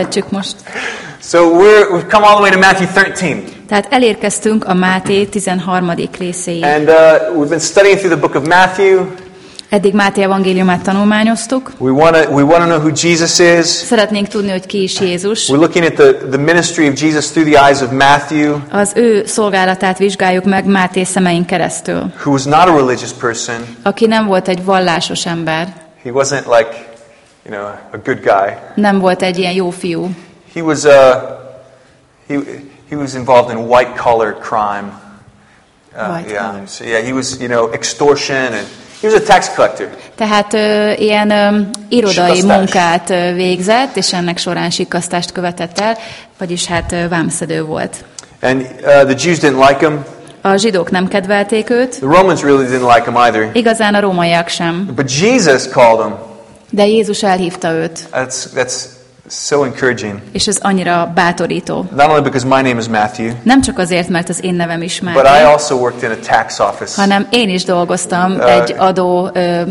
Kezdhetjük most. So we're, we've come all the way to Matthew 13. Tehát elérkeztünk a Máté 13. részéig. And uh, we've been studying through the book of Matthew. Eddig Máté evangéliumát tanulmányoztuk. We want to we wanna know who Jesus is. Szeretnénk tudni, hogy ki is Jézus. We're looking at the, the ministry of Jesus through the eyes of Matthew, Az ő szolgálatát vizsgáljuk meg Máté szemein keresztül. who was not a religious person. Aki nem volt egy vallásos ember, He wasn't like, you know, a good guy. nem volt egy ilyen jó fiú. He was, uh, he, he was involved in white collar crime. Uh, White yeah. collar. So, yeah, he was, you know, extortion and he was a tax collector. Tehát ö, ilyen ö, irodai Sikasztás. munkát ö, végzett, és ennek során sikasztást követett el, vagyis hát ö, vámszedő volt. And uh, the Jews didn't like him. A zsidók nem kedvelték őt, The Romans really didn't like him either. igazán a rómaiak sem, But Jesus called him. De Jézus elhívta őt, That's, that's so encouraging. és ez annyira bátorító. Not only because my name is Matthew, Nem csak azért, mert az én nevem is but I also worked in a tax office. hanem én is dolgoztam Uh, egy adó ö,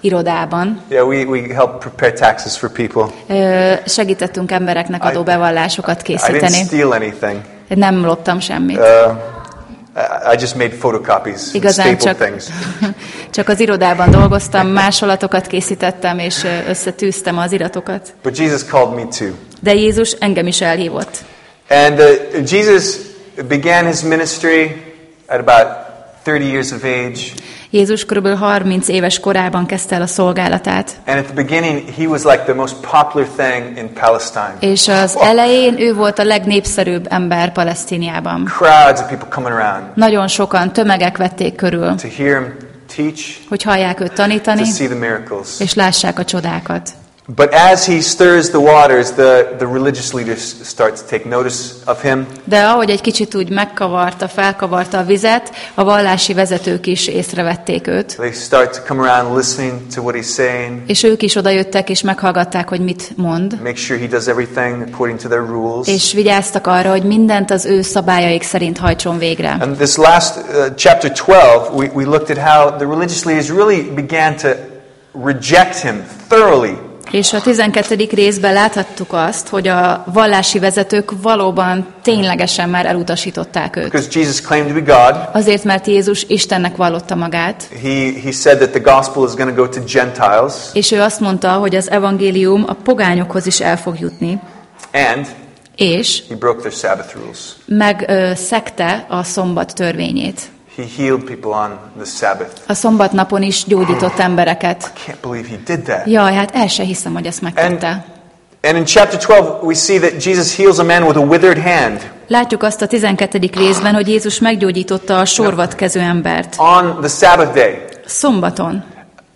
irodában. Yeah, we, we help prepare taxes for people. Ö, segítettünk embereknek adóbevallásokat I didn't készíteni. steal anything. Nem loptam semmit. Uh, I just made photocopies, Igazán stapled csak, things. csak az irodában dolgoztam, másolatokat készítettem, és összetűztem az iratokat. But Jesus called me too. De Jézus engem is elhívott. And uh, Jesus began his ministry at about 30 years of age. Jézus kb. 30 éves korában kezdte el a szolgálatát, And at the beginning, he was like the most popular thing in Palestine. és az elején ő volt a legnépszerűbb ember Palesztiniában. Crowds of people coming around Nagyon sokan, tömegek vették körül, to hear him teach, hogy hallják őt to tanítani, see the miracles. és lássák a csodákat. But as he stirs the waters, the, the religious leaders start to take notice of him. De ahogy egy kicsit úgy megkavarta, felkavarta a vizet, a vallási vezetők is észrevették őt, They start to come around listening to what he's saying, és ők is odajöttek, és meghallgatták, hogy mit mond, make sure he does everything according to their rules. és vigyáztak arra, hogy mindent az ő szabályaik szerint hajtson végre. And this last uh, chapter 12, we, we looked at how the religious leaders really began to reject him thoroughly. És a 12. részben láthattuk azt, hogy a vallási vezetők valóban ténylegesen már elutasították őt. Because Jesus claimed to be God. Azért, mert Jézus Istennek vallotta magát, He, he said that the gospel is going to go to Gentiles. és ő azt mondta, hogy az evangélium a pogányokhoz is el fog jutni, And és he broke their Sabbath rules. megszegte a szombat törvényét. He healed people on the Sabbath. A szombatnapon is gyógyított embereket. Can't believe he did that. Jaj, hát el se hiszem, hogy ezt megtette. And in chapter 12, we see that Jesus heals a man with a withered hand Látjuk azt a 12. részben, hogy Jézus meggyógyította a sorvatkező embert. on the Sabbath day. Szombaton,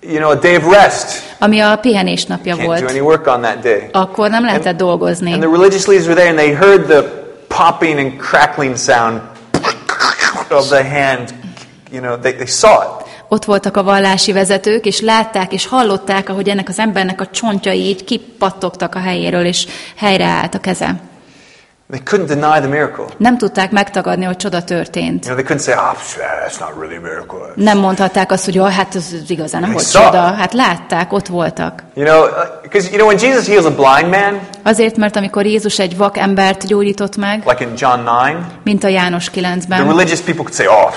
You know, a day of rest. ami a pihenés napja Can't do volt. any work on that day. Akkor nem lehetett dolgozni. And the religious leaders were there and they heard the popping and crackling sound of the hand. You know, they, they saw it. Ott voltak a vallási vezetők, és látták, és hallották, ahogy ennek az embernek a csontjai így kipattogtak a helyéről, és helyreállt a keze. They couldn't deny the miracle. Nem tudták megtagadni, hogy csoda történt. You know, they couldn't say, oh, pff, that's not really a miracle. Nem mondhatták azt, hogy jaj, hát ez igazán nem volt csoda. Hát látták, ott voltak. You know, because, you know, when Jesus heals a blind man, Azért, mert amikor Jézus egy vak embert gyógyított meg, like in John 9, mint a János the 9-ben, religious people could say, oh,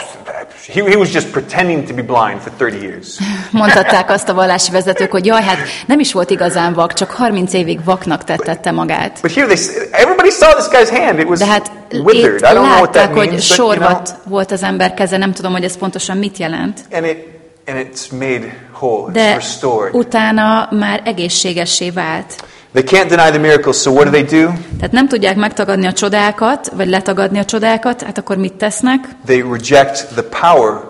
he, he was just pretending to be blind for 30 years. mondhatták azt a vallási vezetők, hogy jaj, hát nem is volt igazán vak, csak 30 évig vaknak tettette magát. But here they, everybody saw this guy's hand. It was De hát withered. I don't know what that látták, hogy means, but, you know, sorvat volt az ember keze, nem tudom, hogy ez pontosan mit jelent. and it and it's made whole. It's De restored. utána már egészségessé vált. They can't deny the miracles, so what do they do? Tehát nem tudják megtagadni a csodákat, vagy letagadni a csodákat, hát akkor mit tesznek? They reject the power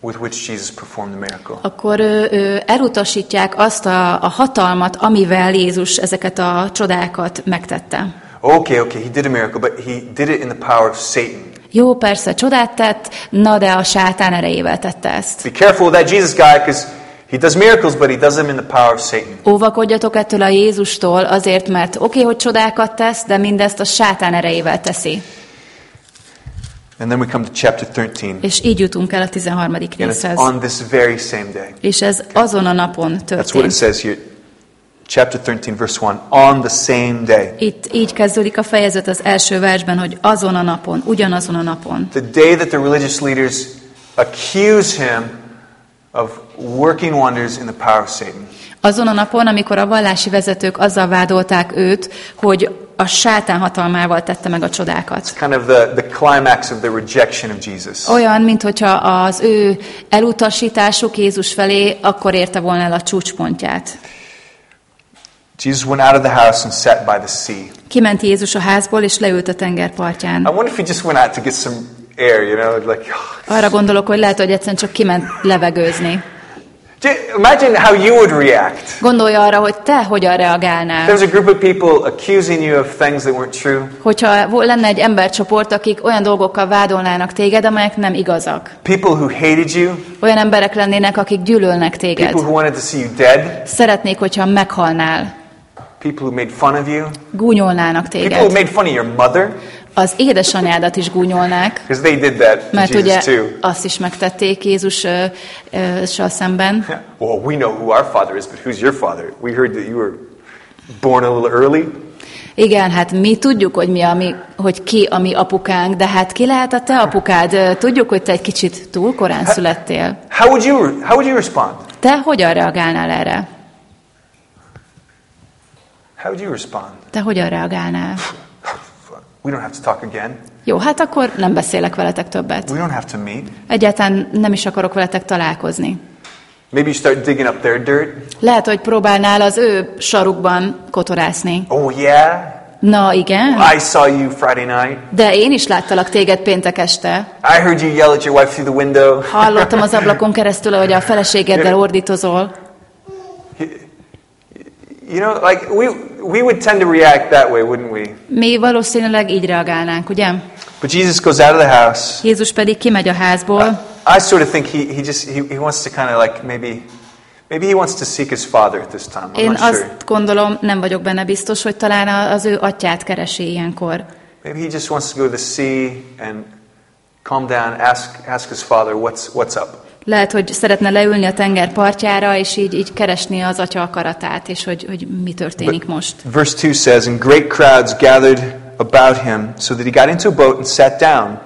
with which Jesus performed the miracle. Akkor ö, ö, elutasítják azt a, a hatalmat, amivel Jézus ezeket a csodákat megtette. Okay, okay, he did a miracle, but he did it in the power of Satan. Jó, persze, csodát tett, na de a sátán erejével tette ezt. Be careful with that Jesus guy because he does miracles, but he does them in the power of Satan. Óvakodjatok ettől a Jézustól azért, mert oké, okay, hogy csodákat tesz, de mindezt a sátán erejével teszi. And then we come to chapter 13. És így jutunk el a 13. And it's részhez. on this very same day. És ez azon a napon That's what it történt. says here. chapter 13, verse 1. On the same day. Itt így kezdődik a fejezet az első versben, hogy azon a napon, ugyanazon a napon. The day that the religious leaders accuse him of working wonders in the power of Satan. Azon a napon, amikor a vallási vezetők azzal vádolták őt, hogy a sátán hatalmával tette meg a csodákat. Kind of the, the climax of the rejection of Jesus. Olyan, mint hogyha az ő elutasításuk Jézus felé akkor érte volna el a csúcspontját. Jesus went out of the house and sat by the sea. Kiment Jézus a házból, és leült a tengerpartján. I wonder if he just went out to get some air, you know, like. Arra gondolok, hogy lehet, hogy egyszerűen csak kiment levegőzni. Imagine how you would react. Gondolj arra, hogy te hogyan reagálnál. There's a group of people accusing you of things that weren't true. Hogyha lenne egy embercsoport, akik olyan dolgokkal vádolnának téged, amelyek nem igazak. People who hated you. Olyan emberek lennének, akik gyűlölnek téged. People who wanted to see you dead. Szeretnék, hogyha meghalnál. People who made fun of you. Gúnyolnának People who téged. made fun of your mother. Az édesanyádat is gúnyolnák, they did that mert ugye Jesus too. azt is megtették Jézussal szemben. Well, we know who our father is, but who's your father? We heard that you were born a little early. Igen, hát mi tudjuk, hogy, mi a mi, hogy ki a mi apukánk, de hát ki lehet a te apukád? Tudjuk, hogy te egy kicsit túl korán születtél. How would you, how would you respond? Te hogyan reagálnál erre? How would you respond? Te hogyan reagálnál? We don't have to talk again. Jó, hát akkor nem beszélek veletek többet. We don't have to meet. Egyáltalán nem is akarok veletek találkozni. Maybe you start digging up their dirt. Lehet, hogy próbálnál az ő sarukban kotorászni. Oh, yeah? Na igen, I saw you Friday night. de én is láttalak téged péntek este. I heard you yell at your wife through the window. Hallottam az ablakon keresztül, hogy a feleségeddel ordítozol. You know, like we, we would tend to react that way, wouldn't we? Mi valószínűleg így reagálnánk, ugye? But Jesus goes out of the house. Jézus pedig kimegy a házból, I sort of think he, he just he, he wants to kind of like maybe maybe he wants to seek his father at this time. I'm Én not sure. azt gondolom, nem vagyok benne biztos, hogy talán az ő atyát keresi ilyenkor. Maybe he just wants to go to the sea and calm down, ask ask his father what's what's up. Lehet, hogy szeretne leülni a tenger partjára, és így, így keresni az atya akaratát, és hogy, hogy mi történik most. Verse 2 says, And great crowds gathered about him, so that he got into a boat and sat down,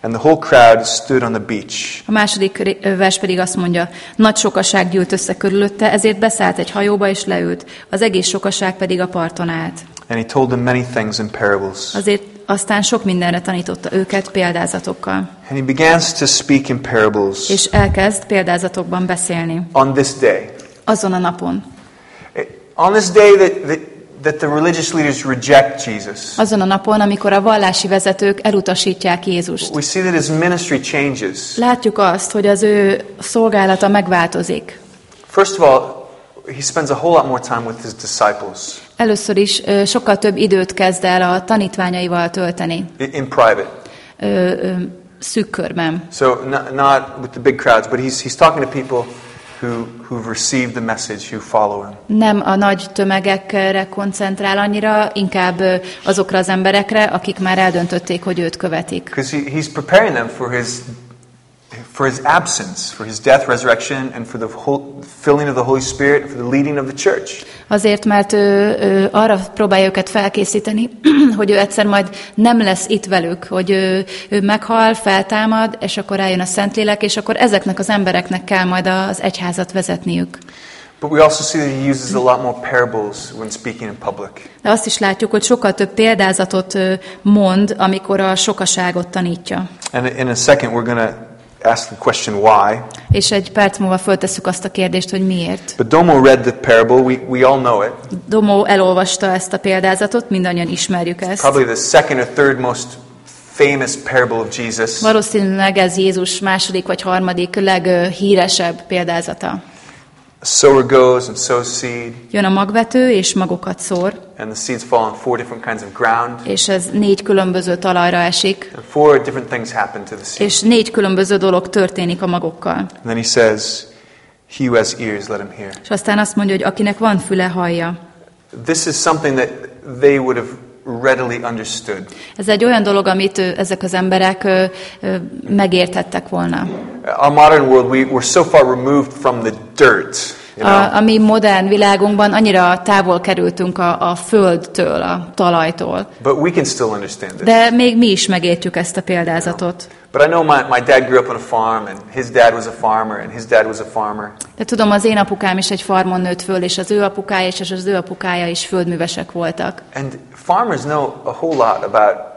and the whole crowd stood on the beach. A második vers pedig azt mondja, nagy sokaság gyűlt össze körülötte, ezért beszállt egy hajóba és leült, az egész sokaság pedig a parton állt. And he told them many things in parables. Azért aztán sok mindenre tanította őket példázatokkal. And he begins to speak in parables És elkezd példázatokban beszélni. on this day. Azon a napon. On this day that, that, that the religious leaders reject Jesus, Azon a napon, amikor a vallási vezetők elutasítják Jézust. we see that his ministry changes. Látjuk azt, hogy az ő szolgálata megváltozik. First of all, he spends a whole lot more time with his disciples Először is sokkal több időt kezd el a tanítványaival tölteni, in private. ö, ö, szűk körben. So not, not with the big crowds, but he's, he's talking to people who, who've received the message, who follow him. Nem a nagy tömegekre koncentrál annyira, inkább azokra az emberekre, akik már eldöntötték, hogy őt követik. Because he, he's preparing them for his, for his absence, for his death, resurrection, and for the whole, filling of the Holy Spirit, for the leading of the church. Azért, mert ő, ő arra próbálja őket felkészíteni, hogy ő egyszer majd nem lesz itt velük, hogy ő, ő meghal, feltámad, és akkor eljön a Szentlélek, és akkor ezeknek az embereknek kell majd az egyházat vezetniük. But we also see that he uses a lot more parables when speaking in public. De azt is látjuk, hogy sokkal több példázatot mond, amikor a sokaságot tanítja. And in a second, we're going to ask the question why. És egy perc múlva föltesszük azt a kérdést, hogy miért. But Domo read the parable. We, we all know it. Domó elolvasta ezt a példázatot, mindannyian ismerjük ezt. Probably the second or third most famous parable of Jesus. Valószínűleg ez Jézus második vagy harmadik leghíresebb példázata. A sower goes and sows seed, Jön a magvető, és magokat szór, and the seeds fall on four different kinds of ground. és ez négy különböző talajra esik, And four different things happen to the seed. és négy különböző dolog történik a magokkal. And then he says, He who has ears, let him hear. És aztán azt mondja, hogy akinek van füle, hallja. This is something that they would have readily understood. Ez egy olyan dolog, amit ezek az emberek megérthettek volna. Our modern world, we, we're so far removed from the dirt You know? A, a mi modern világunkban annyira távol kerültünk a, a földtől, a talajtól. But we can still understand this. De még mi is megértjük ezt a példázatot. But I know my, my dad grew up on a farm, and his dad was a farmer, and his dad was a farmer. De tudom, az én apukám is egy farmon nőtt föl, és az ő apukája és az ő apukája is földművesek voltak. And farmers know a whole lot about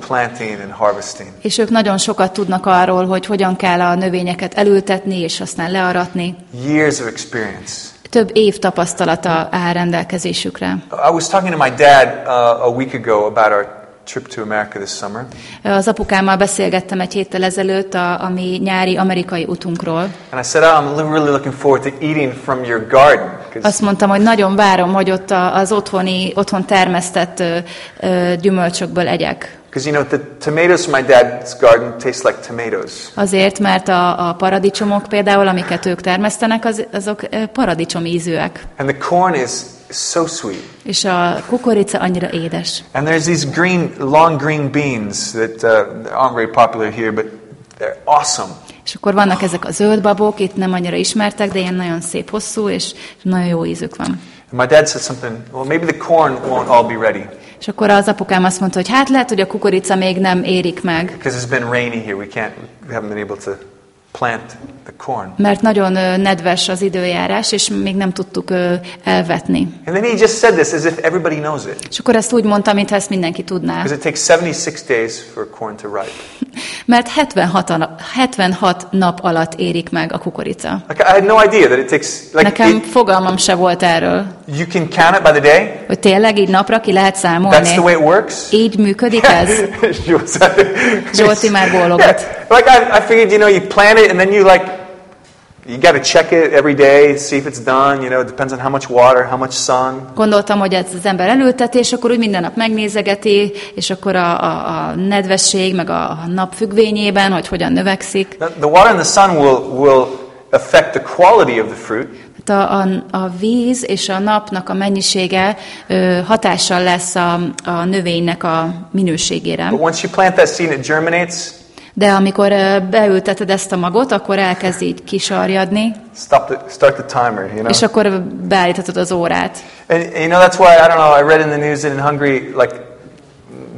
planting and harvesting. És ők nagyon sokat tudnak arról, hogy hogyan kell a növényeket elültetni, és aztán learatni. Years of experience. Több év tapasztalata áll rendelkezésükre. I was talking to my dad uh, a week ago about our trip to America this summer. Az apukámmal beszélgettem egy héttel ezelőtt a, a mi nyári amerikai utunkról. And I said, oh, I'm really looking forward to eating from your garden. 'Cause- Azt mondtam, hogy nagyon várom, hogy ott az otthoni, otthon termesztett gyümölcsökből egyek. Because you know, the tomatoes from my dad's garden taste like tomatoes. Azért, mert a, a paradicsomok például, amiket ők termesztenek, az, azok paradicsom ízűek. And the corn is so sweet. És a kukorica annyira édes. And there's these green, long green beans that uh, aren't very popular here, but they're awesome. És akkor vannak ezek a zöld babok, itt nem annyira ismertek, de ilyen nagyon szép hosszú, és nagyon jó ízük van. My dad said something, well, maybe the corn won't all be ready És akkor az apukám azt mondta, hogy hát lehet, hogy a kukorica még nem érik meg, because it's been rainy here. We can't, we haven't been able to plant the corn. mert nagyon nedves az időjárás, és még nem tudtuk elvetni. And then he just said this as if everybody knows it. És akkor ezt úgy mondta, mintha ezt mindenki tudná. Because it takes 76 days for corn to ripe. Mert 76, a- 76 nap alatt érik meg a kukorica. Like, I had no idea that it takes, like, Nekem it, fogalmam se volt erről, you can count it by the day. hogy tényleg így napra ki lehet That's the számolni. way it works. Így működik ez? Zsolti már bólogat. Yeah. Like I, I figured, you know, you plant it and then you like, you got to check it every day, see if it's done. You know, it depends on how much water, how much sun. Gondoltam, hogy ez az ember elülteti, és akkor úgy minden nap megnézegeti, és akkor a, a, a nedvesség, meg a, a nap függvényében, hogy hogyan növekszik. The, the water and the sun will will affect the quality of the fruit, a, a, a víz és a napnak a mennyisége ö, hatással lesz a, a növénynek a minőségére. but once you plant that seed and it germinates, De amikor beülteted ezt a magot, akkor elkezd így kisarjadni, stop the, start the timer. You know. és akkor beállíthatod az órát. And you know that's why I don't know. I read in the news that in Hungary, like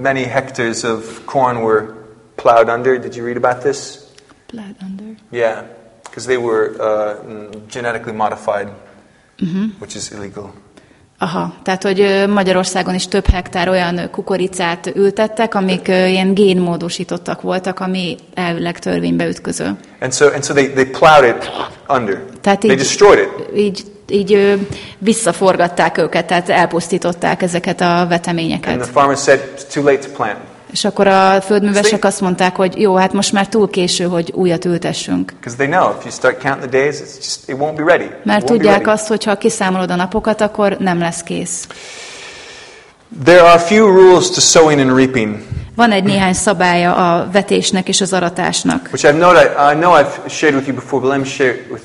many hectares of corn were plowed under. Did you read about this? Plowed under? Yeah, because they were uh, mm, genetically modified, which is illegal. Aha, tehát hogy Magyarországon is több hektár olyan kukoricát ültettek, amik ilyen génmódosítottak voltak, ami elvileg törvénybe ütköző. And so, and so they, they plowed it under. Tehát They így, destroyed it. így, így visszaforgatták őket, tehát elpusztították ezeket a And the veteményeket. farmer said, it's too late to plant. És akkor a földművesek azt mondták, hogy jó, hát most már túl késő, hogy újat ültessünk. Mert tudják azt, hogy ha kiszámolod a napokat, akkor nem lesz kész. There are few rules to sowing and reaping, Van egy néhány szabálya a vetésnek és az aratásnak. which I've noted, I know I've shared with you before, but let me share it with,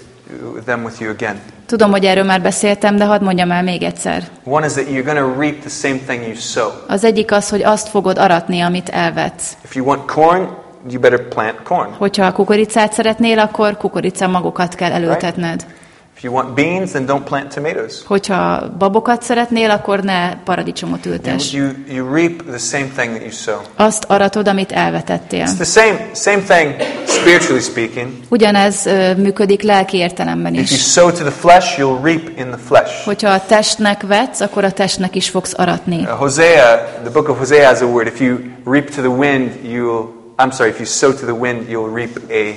with them with you again. Tudom, hogy erről már beszéltem, de hadd mondjam el még egyszer. One is that you're going to reap the same thing you sow. Az egyik az, hogy azt fogod aratni, amit elvetsz. If you want corn, you better plant corn. Hogyha kukoricát szeretnél, akkor kukorica magokat kell elültetned. If you want beans, then don't plant tomatoes. Hogyha babokat szeretnél, akkor ne paradicsomot ültess. you, you reap the same thing that you sow. Azt aratod, amit elvetettél. It's the same, same thing spiritually speaking. Ugyanez működik lelki értelemben If you is. sow to the flesh, you'll reap in the flesh. Hogyha a testnek vetsz, akkor a testnek is fogsz aratni. Uh, Hosea, the book of Hosea has a word. If you reap to the wind, you'll, I'm sorry, if you sow to the wind, you'll reap a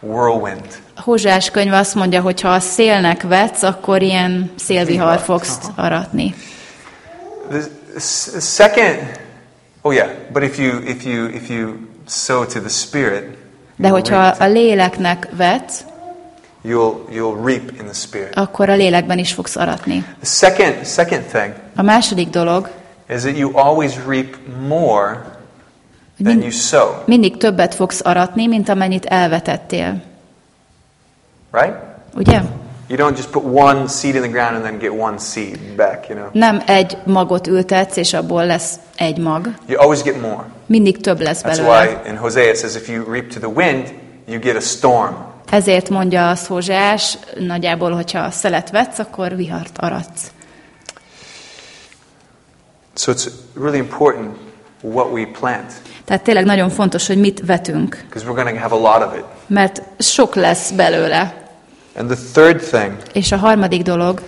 whirlwind. A Hózsás könyv azt mondja, hogy ha a szélnek vetsz, akkor ilyen szélvihar fogsz aratni. The second, oh yeah, but if you, if you, if you sow to the spirit, De hogyha a léleknek vetsz, you'll, you'll reap in the spirit. akkor a lélekben is fogsz aratni. The second, second thing A második dolog, is that you always reap more than you sow, mindig többet fogsz aratni, mint amennyit elvetettél. Right? Ugye? You don't just put one seed in the ground and then get one seed back, you know. Nem egy magot ültetsz, és abból lesz egy mag. You always get more. Mindig több lesz That's belőle. why in Hosea it says if you reap to the wind, you get a storm. Ezért mondja a Hózsás, nagyjából, hogyha szelet vetsz, akkor vihart aratsz. So it's really important what we plant. Tehát tényleg nagyon fontos, hogy mit vetünk. Because we're going to have a lot of it. Mert sok lesz belőle. And the third thing, És a harmadik dolog,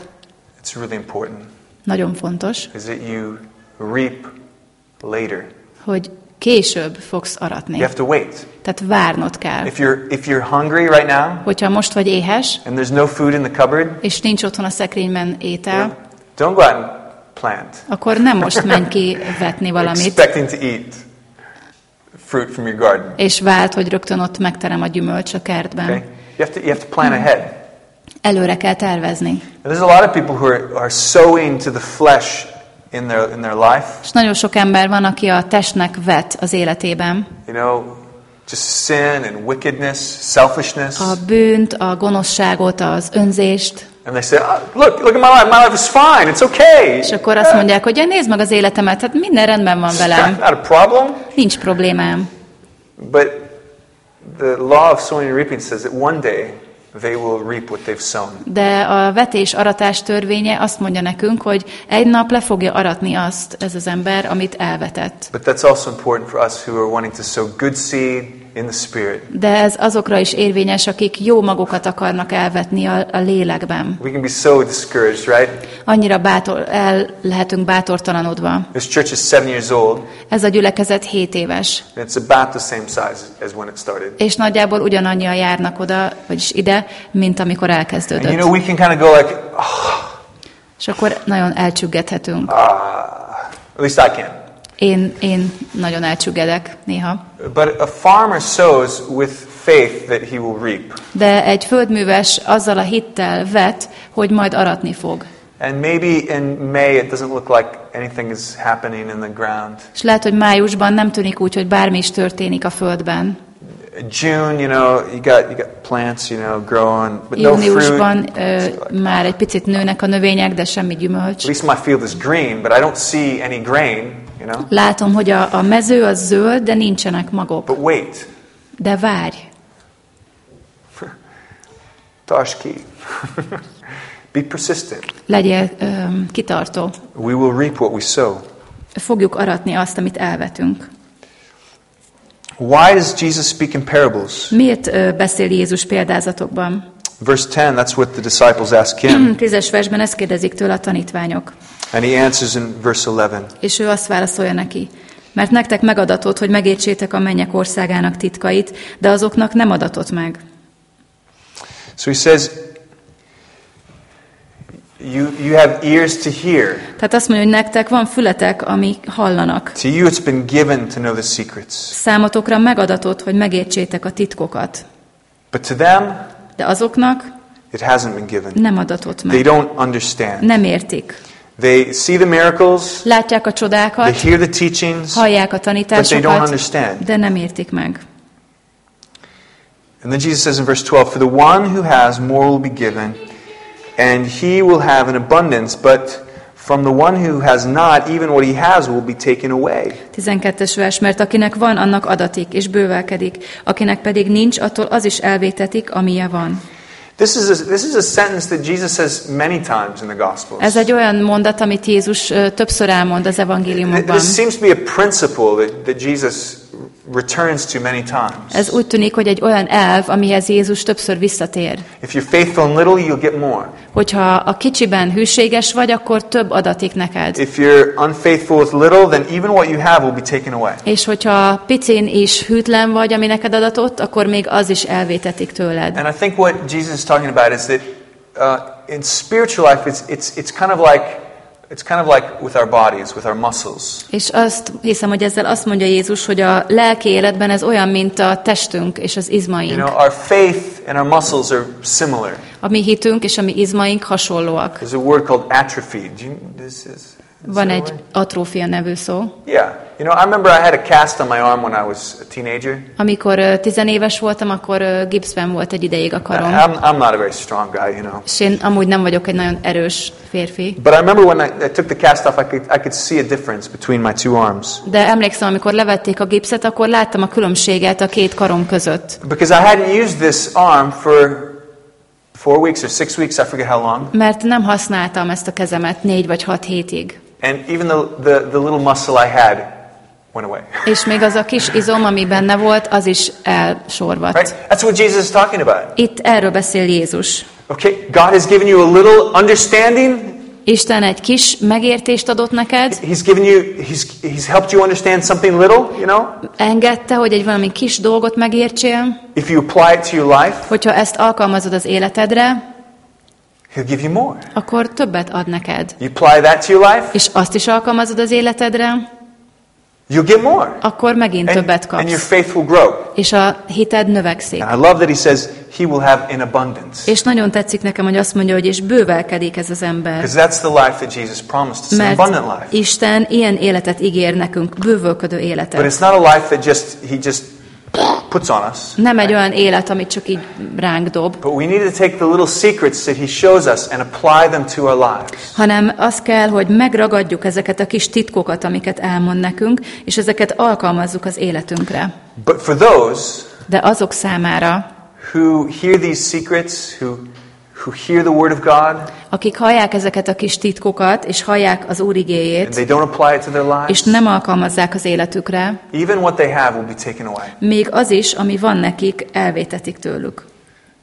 it's really important, nagyon fontos, is that you reap later. hogy később fogsz aratni. You have to wait. Tehát várnod kell. If you're if you're hungry right now Hogyha most vagy éhes, and there's no food in the cupboard, és nincs otthon a szekrényben étel, don't go out and plant. akkor nem most menj ki vetni valamit, Expecting to eat fruit from your garden. és vált, hogy rögtön ott megterem a gyümölcs a kertben. Okay? You have to you have to plan ahead. Előre kell tervezni. And there's a lot of people who are, are sowing to the flesh in their in their life. És nagyon sok ember van, aki a testnek vet az életében. You know, just sin and wickedness, selfishness. A bűnt, a gonoszságot, az önzést, And they say, oh, look, look at my life. My life is fine. It's okay. és akkor azt mondják, hogy ja, nézd meg az életemet, hát minden rendben van velem, not a problem. nincs problémám. But the law of sowing and reaping says that one day they will reap what they've sown. De a vetés-aratás törvénye azt mondja nekünk, hogy egy nap le fogja aratni azt ez az ember, amit elvetett. But that's also important for us who are wanting to sow good seed in the spirit. De ez azokra is érvényes, akik jó magokat akarnak elvetni a, a lélekben. We can be so discouraged, right? Annyira bátor, el lehetünk bátortalanodva. This church is seven years old, Ez a gyülekezet 7 éves, and it's about the same size as when it started. és nagyjából ugyanannyian járnak oda, vagyis ide, mint amikor And elkezdődött. you know, we can kind of go like, oh, És akkor nagyon elcsüggedhetünk. ah, at least I can. Én, én nagyon elcsüggedek néha. But a farmer sows with faith that he will reap. De egy földműves azzal a hittel vet, hogy majd aratni fog. And maybe in May it doesn't look like anything is happening in the ground. És lehet, hogy májusban nem tűnik úgy, hogy bármi is történik a földben. June, you know, you got you got plants, you know, growing, but no fruit. Júniusban ö, like, már egy picit nőnek a növények, de semmi gyümölcs. At least my field is green, but I don't see any grain, you know. Látom, hogy a, a mező az zöld, de nincsenek magok. But wait, De várj, Tashki. Be persistent. legyél ö, kitartó. We will reap what we sow. Fogjuk aratni azt, amit elvetünk. Why does Jesus speak in parables? Miért ö, beszél Jézus példázatokban? Verse 10, that's what the disciples ask him. Tízes versben ezt kérdezik tőle a tanítványok. And he answers in verse 11. És ő azt válaszolja neki, mert nektek megadatott, hogy megértsétek a mennyek országának titkait, de azoknak nem adatott meg. So he says, you, you have ears to hear. Tehát azt mondja, hogy nektek van fületek, ami hallanak. To you it's been given to know the secrets. Számotokra megadatott, hogy megértsétek a titkokat. But to them, De azoknak it hasn't been given. nem adatott They meg. don't understand. Nem értik. They see the miracles, Látják a they csodákat, hear the teachings, hallják a but they don't tanításokat, understand. de nem értik meg. And then Jesus says in verse 12, For the one who has, more will be given, and he will have an abundance, but from the one who has not, even what he has will be taken away. 12-es vers, mert akinek van, annak adatik, és bővelkedik. Akinek pedig nincs, attól az is elvétetik, amilyen van. This is, a, this is a sentence that Jesus says many times in the Gospels. Ez egy olyan mondat, amit Jézus többször elmond az evangéliumokban. This seems to be a principle that, that Jesus returns to many times. Ez úgy tűnik, hogy egy olyan elv, amihez Jézus többször visszatér. If you're faithful in little, you'll get more. Hogyha a kicsiben hűséges vagy, akkor több adatik neked. If you're unfaithful with little, then even what you have will be taken away. És hogyha picin is hűtlen vagy, ami neked adatott, akkor még az is elvétetik tőled. And I think what Jesus is talking about is that uh, in spiritual life, it's, it's, it's kind of like it's kind of like with our bodies, with our muscles. És azt hiszem, hogy ezzel azt mondja Jézus, hogy a lelki életben ez olyan, mint a testünk és az You izmaink. know, our faith and our muscles are similar. A mi hitünk és a mi izmaink hasonlóak. There's a word called atrophy. Do you, this is Van egy atrófia nevű szó. Yeah. You know, I remember I had a cast on my arm when I was a teenager. Amikor uh, tizenéves voltam, akkor uh, gipszben volt egy ideig a karom. I'm, I'm not a very strong guy, you know. És én amúgy nem vagyok egy nagyon erős férfi. But I remember when I, I took the cast off, I could, I could see a difference between my two arms. De emlékszem, amikor levették a gipszet, akkor láttam a különbséget a két karom között. Because I hadn't used this arm for four weeks or six weeks, I forget how long. Mert nem használtam ezt a kezemet négy vagy hat hétig. And even the, the, the little muscle I had went away. És még az a kis izom, ami benne volt, az is elsorvadt. Right? That's what Jesus is talking about. Itt erről beszél Jézus. Okay, God has given you a little understanding. Isten egy kis megértést adott neked. He's given you, he's, he's helped you understand something little, you know. Engedte, hogy egy valami kis dolgot megértsél. If you apply it to your life, Hogyha ezt alkalmazod az életedre, He'll give you more. akkor többet ad neked. You apply that to your life, És azt is alkalmazod az életedre, you'll get more. akkor megint And, többet and your kapsz. faith will grow. És a hited növekszik. And I love that he says he will have in abundance. És nagyon tetszik nekem, hogy azt mondja, hogy és bővelkedik ez az ember. Because that's the life that Jesus promised us, Mert abundant life. Isten ilyen életet ígér nekünk, bővölködő But életet. it's not a life that just he just puts on us. Nem egy olyan élet, amit csak így ránk dob, But we need to take the little secrets that he shows us and apply them to our lives. hanem az kell, hogy megragadjuk ezeket a kis titkokat, amiket elmond nekünk, és ezeket alkalmazzuk az életünkre. But for those De azok számára, who hear these secrets, who who hear the word of God akik hallják ezeket a kis titkokat, és hallják az Úr and igéjét, they don't apply it to their és lives, nem alkalmazzák az életükre, even what they have will be taken away. még az is, ami van nekik, elvétetik tőlük.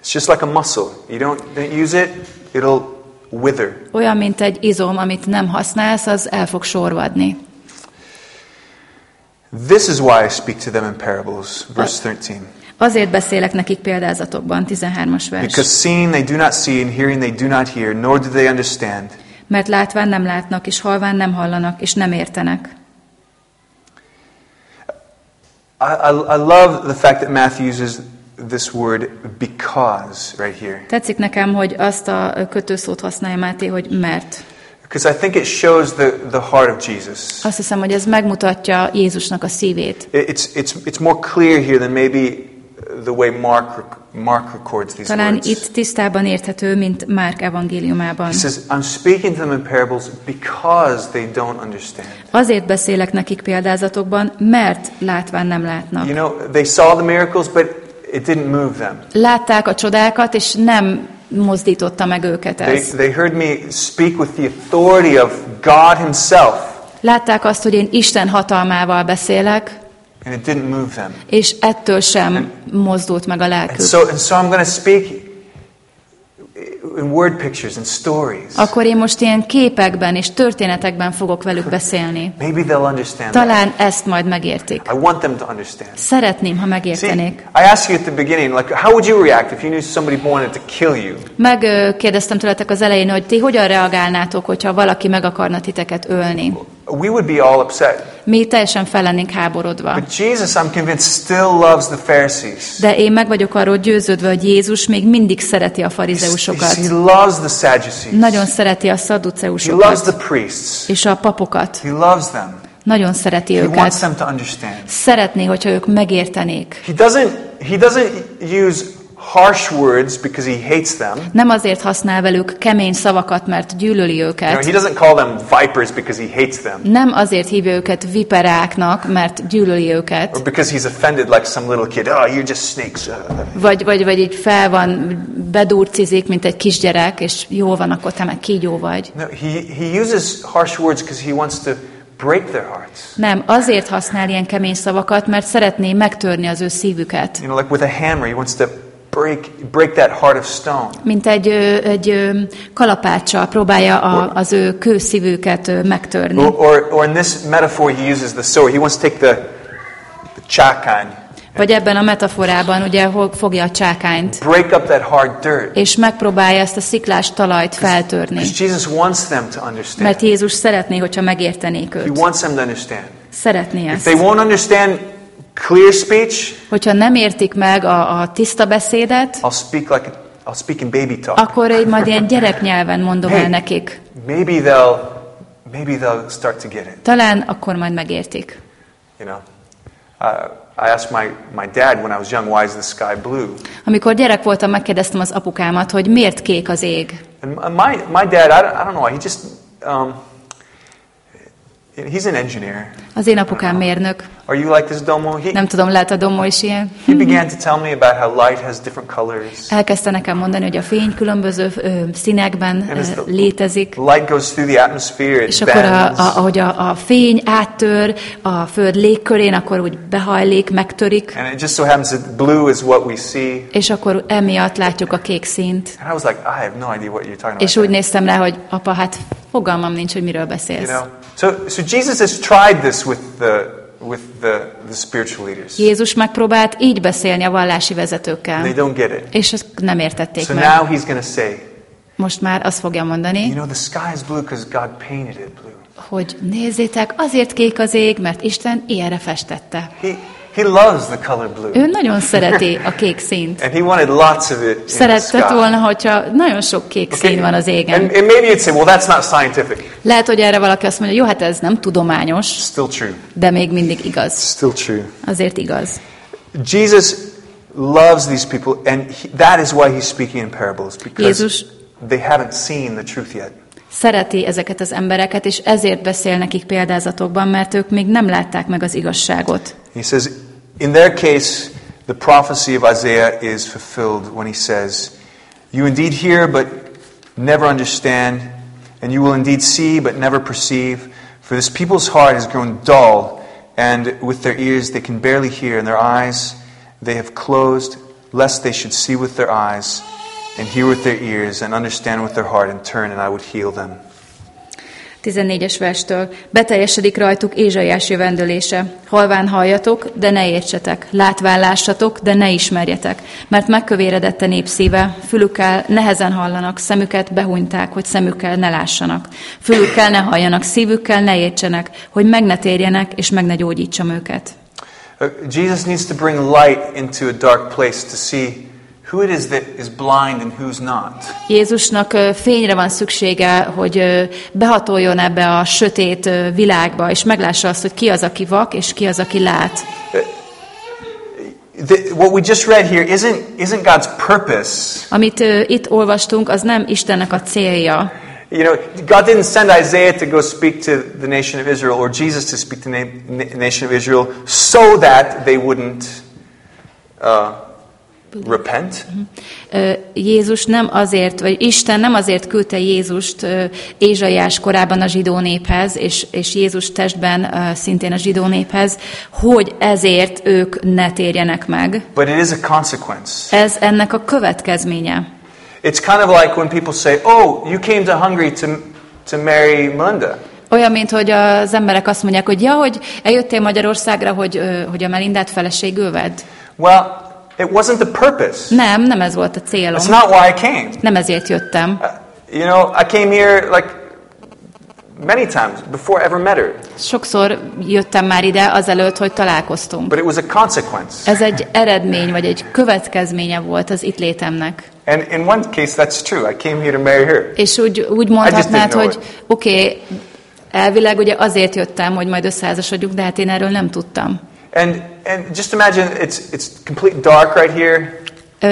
It's just like a muscle. You don't, don't use it, it'll wither. Olyan, mint egy izom, amit nem használsz, az el fog sorvadni. This is why I speak to them in parables. Verse 13. Azért beszélek nekik példázatokban, 13-as vers. Because seeing they do not see, and hearing they do not hear, nor do they understand. Mert látván nem látnak, és halván nem hallanak, és nem értenek. I, I, I love the fact that Matthew uses this word because right here. Tetszik nekem, hogy azt a kötőszót használja Máté, hogy mert. Because I think it shows the, the heart of Jesus. Azt hiszem, hogy ez megmutatja Jézusnak a szívét. It- It's, it's, it's more clear here than maybe the way Mark, Mark records these Talán words. itt tisztában érthető, mint Márk evangéliumában. He says, I'm speaking to them in parables because they don't understand. Azért beszélek nekik példázatokban, mert látván nem látnak. You know, they saw the miracles, but it didn't move them. Látták a csodákat, és nem mozdította meg őket They, ez. they heard me speak with the authority of God Himself, Látták azt, hogy én Isten hatalmával beszélek, and it didn't move them. és ettől sem mozdult meg a And lelkük. so, and so I'm going to speak in word pictures and stories. Akkor én most ilyen képekben és történetekben fogok velük beszélni. Maybe they'll understand that. Talán ezt majd megértik. I want them to understand. Szeretném, ha See, megértenék. I asked you at the beginning, like, how would you react if you knew somebody wanted to kill you? Megkérdeztem tőletek az elején, hogy ti hogyan reagálnátok, hogyha valaki meg akarna titeket ölni. We would be all upset. Mi teljesen fel lennénk háborodva. But Jesus, I'm convinced, still loves the Pharisees. De én meg vagyok arról győződve, hogy Jézus még mindig szereti a farizeusokat. He loves the Sadducees. Nagyon szereti a He loves the szadduceusokat priests. és a papokat. He loves them. Nagyon szereti He wants őket. them to understand. Szeretné, hogyha ők megértenék. He doesn't, he doesn't use harsh words because he hates them. Nem azért használ velük kemény szavakat, mert gyűlöli You know, őket. he doesn't call them vipers because he hates them. Nem azért hívja őket viperáknak, mert gyűlöli őket. Or because he's offended like some little kid. Oh, you're just snakes. Uh, Vagy, vagy, vagy így fel van, bedurcizik, mint egy kisgyerek, és jó van, akkor te meg kígyó vagy. No, he, he uses harsh words because he wants to break their hearts. Nem, azért használ ilyen kemény szavakat, mert szeretné megtörni az ő szívüket. You know, like with a hammer, he wants to break, break that heart of stone. Mint egy, egy kalapáccsal próbálja a, az ő kőszívüket megtörni. Or, or, or in this metaphor, he uses the sword. He wants to take the, the chakan, Vagy ebben a metaforában ugye fogja a csákányt, break up that hard dirt. és megpróbálja ezt a sziklás talajt feltörni. Jesus wants them to understand. Mert Jézus szeretné, hogyha megértenék He őt. wants them to understand. Szeretné If ezt. they won't understand clear speech, Hogyha nem értik meg a, a tiszta beszédet, I'll speak like I'll speak in baby talk. akkor én majd ilyen gyereknyelven mondom el nekik. Maybe they'll maybe they'll start to get it. Talán akkor majd megértik. You know, uh, I asked my, my dad when I was young, why is the sky blue? Amikor gyerek voltam, megkérdeztem az apukámat, hogy miért kék az ég. And my, my dad, I don't, I don't know he just, um, he's an engineer. Az én apukám mérnök. Are you like this, Domo? He, Nem tudom, lehet a Domo is ilyen. he began to tell me about how light has different colors. Elkezdte nekem mondani, hogy a fény különböző ö, színekben ö, létezik. light goes through the atmosphere, it És akkor, a, a, ahogy a, a fény áttör a föld légkörén, akkor úgy behajlik, megtörik, And it just so happens that blue is what we see. és akkor emiatt látjuk a kék színt. And I was like, I have no idea what you're talking about. És úgy néztem rá, hogy apa, hát fogalmam nincs, hogy miről You beszélsz. know? So, so Jesus has tried this with the, with the, the spiritual leaders. Jézus megpróbált így beszélni a vallási They vezetőkkel, don't get it. és ezt nem értették So meg. now he's going to say, Most már azt fogja you mondani, know, the sky is blue because God painted it blue. hogy nézzétek, azért kék az ég, mert Isten ilyenre festette. He, he loves the color blue. Ő nagyon szereti a kék színt. And he wanted lots of it Szeretett volna, hogyha nagyon sok kék szín van az And, égen. and maybe you'd say, well, that's not scientific. Lehet, hogy erre valaki azt mondja, jó, hát ez nem tudományos, Still true. de még mindig igaz. Still true. Azért igaz. Jesus loves these people, and he, that is why he's speaking in parables, because Jézus they haven't seen the truth yet. Szereti ezeket az embereket, és ezért beszél nekik példázatokban, mert ők még nem látták meg az igazságot. He says, in their case, the prophecy of Isaiah is fulfilled when he says, You indeed hear, but never understand, and you will indeed see, but never perceive. For this people's heart has grown dull, and with their ears they can barely hear, and their eyes they have closed, lest they should see with their eyes, and hear with their ears, and understand with their heart, and turn, and I would heal them. 14-es verstől. Beteljesedik rajtuk Ézsaiás jövendőlése. Halván halljatok, de ne értsetek. Látván lássatok, de ne ismerjetek. Mert megkövéredett a nép szíve, fülükkel nehezen hallanak, szemüket behunyták, hogy szemükkel ne lássanak. Fülükkel ne halljanak, szívükkel ne értsenek, hogy meg ne térjenek, és meg ne gyógyítsam őket. Uh, Jesus needs to bring light into a dark place to see who it is that is blind and who's not. Jézusnak fényre van szüksége, hogy behatoljon ebbe a sötét világba, és meglássa azt, hogy ki az, aki vak, és ki az, aki lát. The, what we just read here isn't, isn't God's purpose. Amit itt olvastunk, az nem Istennek a célja. You know, God didn't send Isaiah to go speak to the nation of Israel or Jesus to speak to the na- na- nation of Israel so that they wouldn't uh, repent. Ö, Jézus nem azért, vagy Isten nem azért küldte Jézust Ézsaiás korában a zsidó néphez, és, és Jézus testben szintén a zsidó néphez, hogy ezért ők ne térjenek meg. But it is a consequence. Ez ennek a következménye. It's kind of like when people say, oh, you came to Hungary to, to marry Melinda. Olyan, mint hogy az emberek azt mondják, hogy ja, hogy eljöttél Magyarországra, hogy, hogy a Melindát feleségül vedd. Well, it wasn't the purpose. Nem, nem ez volt a célom. That's not why I came. Nem ezért jöttem. Uh, You know, I came here like many times before I ever met her. Sokszor jöttem már ide azelőtt, hogy találkoztunk. But it was a consequence. Ez egy eredmény, vagy egy következménye volt az itt létemnek. And in one case, that's true. I came here to marry her. És úgy, úgy mondhatnád, hogy oké, okay, elvileg ugye azért jöttem, hogy majd összeházasodjuk, de hát én erről nem tudtam. And, and just imagine it's, it's complete dark right here,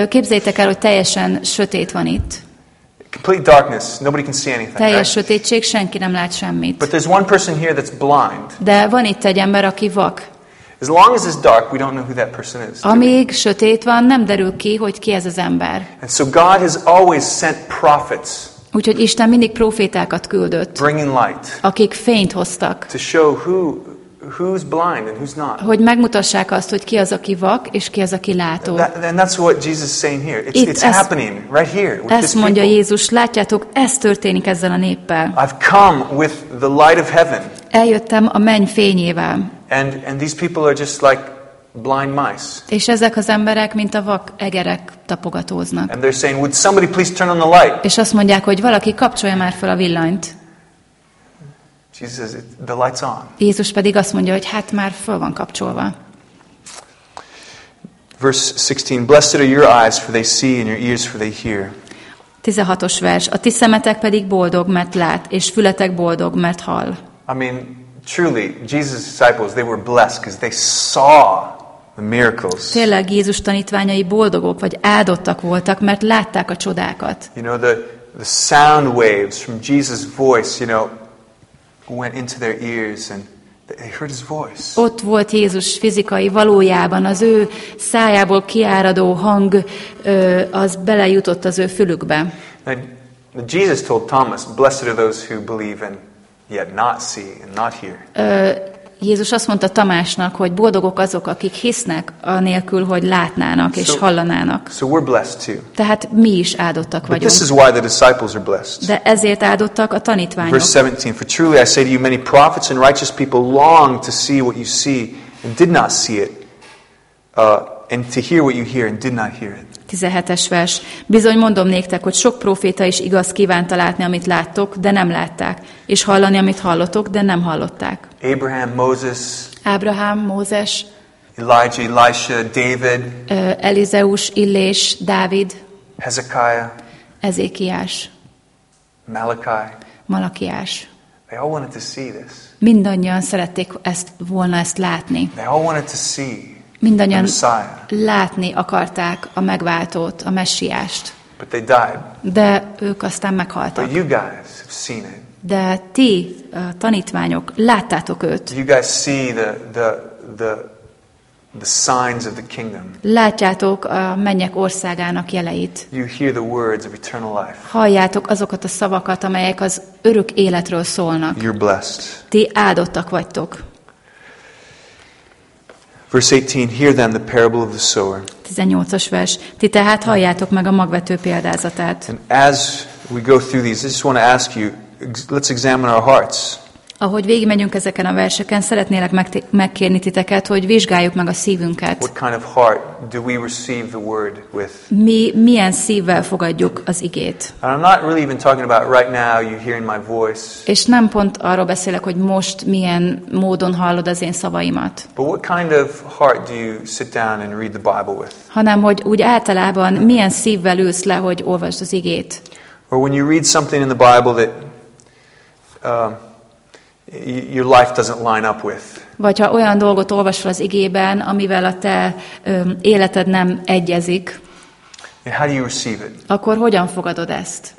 Képzeljétek el, hogy teljesen sötét van itt. complete darkness. Nobody can see anything. Teljes Right? sötétség, senki nem lát semmit. But there's one person here that's blind. De van itt egy ember, aki vak. As long as it's dark, we don't know who that person is. Amíg sötét van, nem derül ki, hogy ki ez az ember. And so God has always sent prophets Úgyhogy Isten mindig profétákat küldött, bringing light akik fényt hoztak, to show who, who's blind and who's not. hogy megmutassák azt, hogy ki az, aki vak, és ki az, aki látó. That, and that's what Jesus is saying here. It's, Itt it's ezt- happening right here with Ezt mondja people. Jézus, látjátok, ez történik ezzel a néppel. I've come with the light of heaven, Eljöttem a menny fényével, and, and these people are just like blind mice. és ezek az emberek, mint a vak egerek tapogatóznak. And they're saying, Would somebody please turn on the light? És azt mondják, hogy valaki kapcsolja már fel a villanyt. Jesus says, "It- The light's on. Jézus pedig azt mondja, hogy hát már föl van kapcsolva. Verse 16 Blessed are your eyes, for they see, and your ears, for they hear. 16-os vers. A ti szemetek pedig boldog, mert lát, és fületek boldog, mert hall. I mean, truly, Jesus' disciples, they were blessed because they saw the miracles. Tényleg Jézus tanítványai boldogok vagy áldottak voltak, mert látták a csodákat. You know, the, the sound waves from Jesus' voice, you know, went into their ears and they heard his voice. Ott volt Jézus fizikai valójában, az ő szájából kiáradó hang az belejutott az ő fülükbe. And Jesus told Thomas, blessed are those who believe and yet not see and not hear. Jézus azt mondta Tamásnak, hogy boldogok azok, akik hisznek, anélkül, hogy látnának és So- hallanának. So we're blessed too. Tehát mi is áldottak But vagyunk. this is why the disciples are blessed. De ezért áldottak a tanítványok. Verse 17 For truly I say to you, many prophets and righteous people long to see what you see and did not see it, uh, and to hear what you hear and did not hear it. 17-es vers. Bizony mondom néktek, hogy sok proféta is igaz kívánta látni, amit láttok, de nem látták, és hallani, amit hallotok, de nem hallották. Abraham, Moses, Ábrahám, Mózes, Elijah, Elisha, David, ö, Elizeus, Illés, Dávid, Hezekiah, Ezékiás, Malachi, Malakiás. they all wanted to see this. Mindannyian szerették ezt, volna ezt látni. They all wanted to see Mindannyian látni akarták a megváltót, a messiást. but they died. De ők aztán meghaltak. But you guys have seen it. De ti, tanítványok, láttátok őt. You guys see the, the, the, the signs of the kingdom. Látjátok a mennyek országának jeleit. You hear the words of eternal life. Halljátok azokat a szavakat, amelyek az örök életről szólnak. You're blessed. Ti áldottak vagytok. Verse 18 Hear then the parable of the sower. 18-as vers. Ti tehát halljátok meg a magvető példázatát. And as we go through these, I just want to ask you let's examine our hearts. Ahogy végigmegyünk ezeken a verseken, szeretnélek megti- megkérni titeket, hogy vizsgáljuk meg a szívünket. What kind of heart do we receive the word with? Mi milyen szívvel fogadjuk az igét. And I'm not really even talking about right now you hearing my voice, És nem pont arról beszélek, hogy most milyen módon hallod az én szavaimat, but what kind of heart do you sit down and read the Bible with? hanem hogy úgy általában milyen szívvel ülsz le, hogy olvasd az igét. Or when you read something in the Bible that y- your life doesn't line up with. Vagy ha olyan dolgot olvasol az igében, amivel a te öm, életed nem egyezik, And how do you receive it? akkor hogyan fogadod ezt?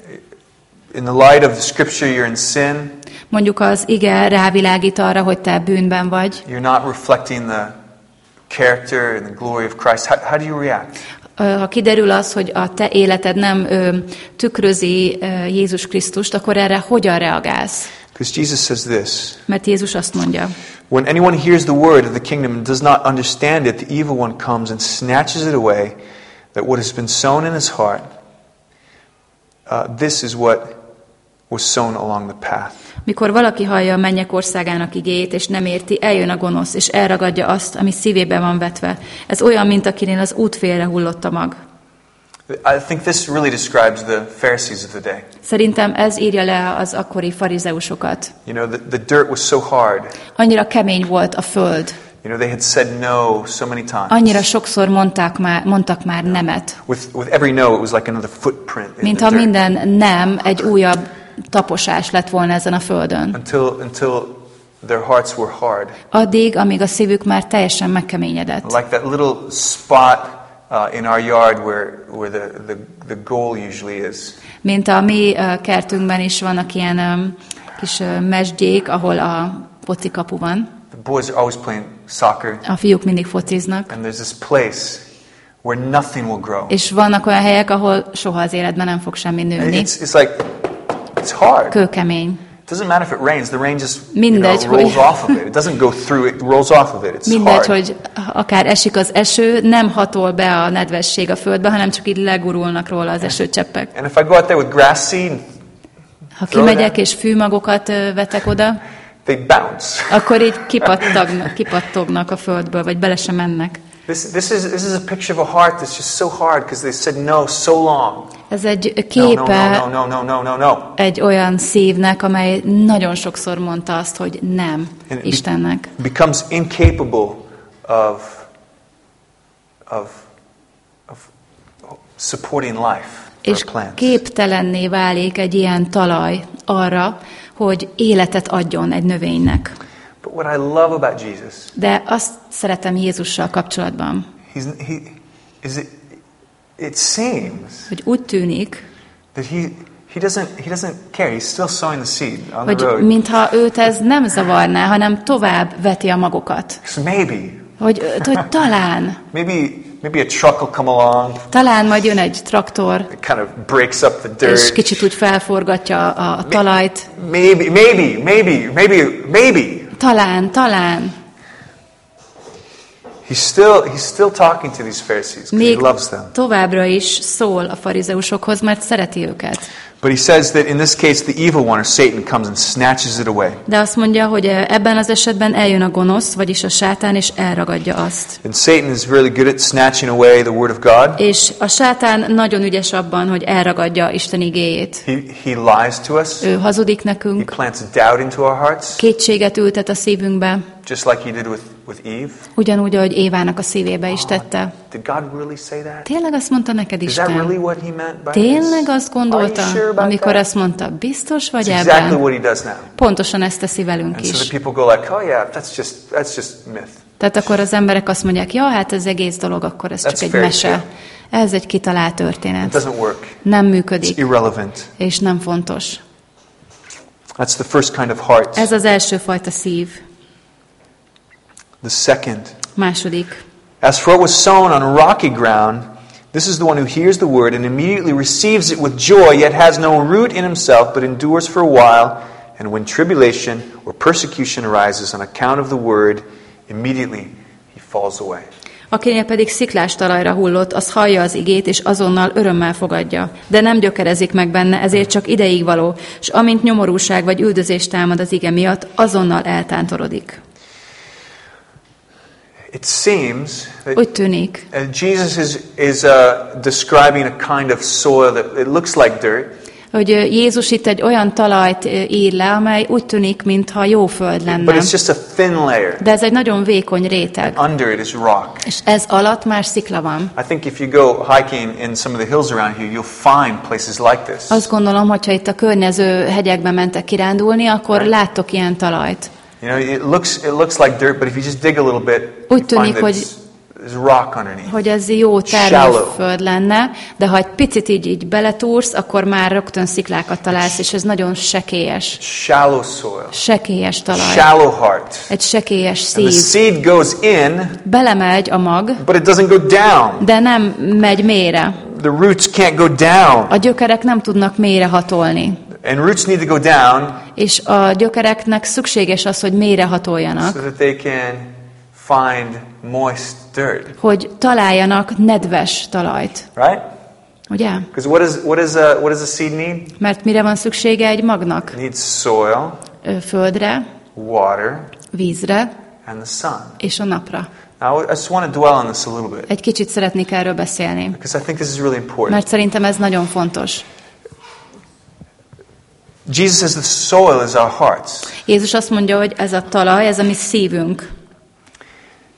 In the light of the scripture, you're in sin. Mondjuk az ige rávilágít arra, hogy te bűnben vagy, You're not reflecting the character and the glory of Christ. How, how do you react? Ha kiderül az, hogy a te életed nem ö, tükrözi ö, Jézus Krisztust, akkor erre hogyan reagálsz? Because Jesus says this Mert Jézus azt mondja, When anyone hears the word of the kingdom and does not understand it, the evil one comes and snatches it away, that what has been sown in his heart, uh, this is what was sown along the path. mikor valaki hallja a mennyek országának igéjét, és nem érti, eljön a gonosz, és elragadja azt, ami szívében van vetve. Ez olyan, mint akinél az út félre hullott a mag. I think this really describes the Pharisees of the day. Szerintem ez írja le az akkori farizeusokat. You know, the, the dirt was so hard. Annyira kemény volt a föld, You know, they had said no so many times. annyira sokszor mondták már, mondtak már nemet, With, with every no, it was like another footprint in mint the ha minden nem egy újabb taposás lett volna ezen a földön. Until, until their hearts were hard. Addig, amíg a szívük már teljesen megkeményedett. Like that little spot in our yard where, where the, the, the goal usually is. Mint a mi ö, kertünkben is vannak ilyen öm, kis ö, mesdjék, ahol a foci kapu van. The boys are always playing soccer, A fiúk mindig fociznak. and there's this place where nothing will grow. És vannak olyan helyek, ahol soha az életben nem fog semmi nőni. It's, it's like, it's hard. Kőkemény. Doesn't matter if it rains, the rain just you know, Mindegy, rolls hogy- off of it. It doesn't go through it, rolls off of it. It's Mindegy, hard. hogy akár esik az eső, nem hatol be a nedvesség a földbe, hanem csak így legurulnak róla az esőcseppek. And if I go out there with grass seed, Ha kimegyek és fűmagokat vetek oda, they bounce. akkor így kipattognak, kipattognak a földből, vagy bele sem mennek. This, this, is, this is a picture of a heart that's just so hard because they said no so long. Ez egy No, no, képe no, no, no, no, no, no, no. egy olyan szívnek, amely nagyon sokszor mondta azt, hogy nem And Istennek. becomes incapable of, of, of supporting life. és képtelenné válik egy ilyen talaj arra, hogy életet adjon egy növénynek. But what I love about Jesus, De azt szeretem Jézussal kapcsolatban, he's, he, is it, it seems hogy úgy tűnik, that he, he, doesn't, he doesn't care. He's still sowing the seed on hogy the road. mintha őt ez nem zavarná, hanem tovább veti a magokat. So maybe, Hogy, hogy talán, maybe, maybe a truck will come along, talán majd jön egy traktor, it kind of breaks up the és dirt. kicsit úgy felforgatja a, a talajt. Maybe, maybe, maybe, maybe, maybe. Talán, talán. He's still, he's still talking to these Pharisees because he Még loves them. továbbra is szól a farizeusokhoz, mert szereti őket. But he says that in this case, the evil one, or Satan, comes and snatches it away. De azt mondja, hogy ebben az esetben eljön a gonosz, vagyis a sátán, és elragadja azt. And Satan is really good at snatching away the word of God. És a sátán nagyon ügyes abban, hogy elragadja Isten igéjét. He, he lies to us. Ő hazudik He nekünk, plants doubt into our hearts, kétséget ültet a szívünkbe, just like he did with, with Eve. ugyanúgy, ahogy Évának a szívébe is tette. Did God really say that? Tényleg azt mondta neked Is that really Isten? what he meant by Tényleg azt gondolta, sure amikor that? azt mondta, biztos vagy It's exactly ebben? what he does now. Pontosan ezt teszi velünk And so is. the people go like, oh yeah, that's just, that's just myth. Tehát akkor az emberek azt mondják, ja, hát ez egész dolog, akkor ez That's csak egy mese. tale. Ez egy kitalált It történet. doesn't work. Nem It's működik, irrelevant. és nem fontos. That's the first kind of heart. Ez az első fajta szív. The second. Második. As for what was sown on rocky ground, this is the one who hears the word and immediately receives it with joy, yet has no root in himself, but endures for a while. And when tribulation or persecution arises on account of the word, immediately he falls away. Akinél pedig sziklás talajra hullott, az hallja az igét, és azonnal örömmel fogadja. De nem gyökerezik meg benne, ezért csak ideig való, és amint nyomorúság vagy üldözés támad az ige miatt, azonnal eltántorodik. It seems that Úgy tűnik, uh, Jesus is, is uh, describing a kind of soil that it looks like dirt, hogy ö, Jézus itt egy olyan talajt ö, ír le, amely úgy tűnik, mintha jó föld but lenne. it's just a thin layer. De ez egy nagyon vékony réteg. Under it is rock. És ez alatt már szikla van. I think if you go hiking in some of the hills around here, you'll find places like this. Azt gondolom, hogyha itt a környező hegyekben mentek kirándulni, akkor láttok ilyen talajt. You know, it looks it looks like dirt, but if you just dig a little bit, Úgy tűnik, hogy-. Hogy ez jó termőföld lenne, de ha egy picit így, így beletúrsz, akkor már rögtön sziklákat találsz, és ez nagyon sekélyes. Shallow soil, Sekélyes talaj. shallow heart. Egy sekélyes And the szív. seed goes in, Belemegy a mag, but it doesn't go down. de nem megy mélyre. The roots can't go down, A gyökerek nem tudnak mélyre hatolni. And roots need to go down És a gyökereknek szükséges az, hogy mélyre hatoljanak, so that they can find moist dirt, hogy találjanak nedves talajt. right? Ugye? Because what, is, what, is a, what does a seed need? Mert mire van szüksége egy magnak? It needs soil, Földre, water, vízre and the sun. és a napra. Now, I just want to dwell on this a little bit Egy kicsit szeretnék erről beszélni, because I think this is really important. mert szerintem ez nagyon fontos. Jesus says the soil is our hearts. Jézus azt mondja, hogy ez a talaj, ez a mi szívünk.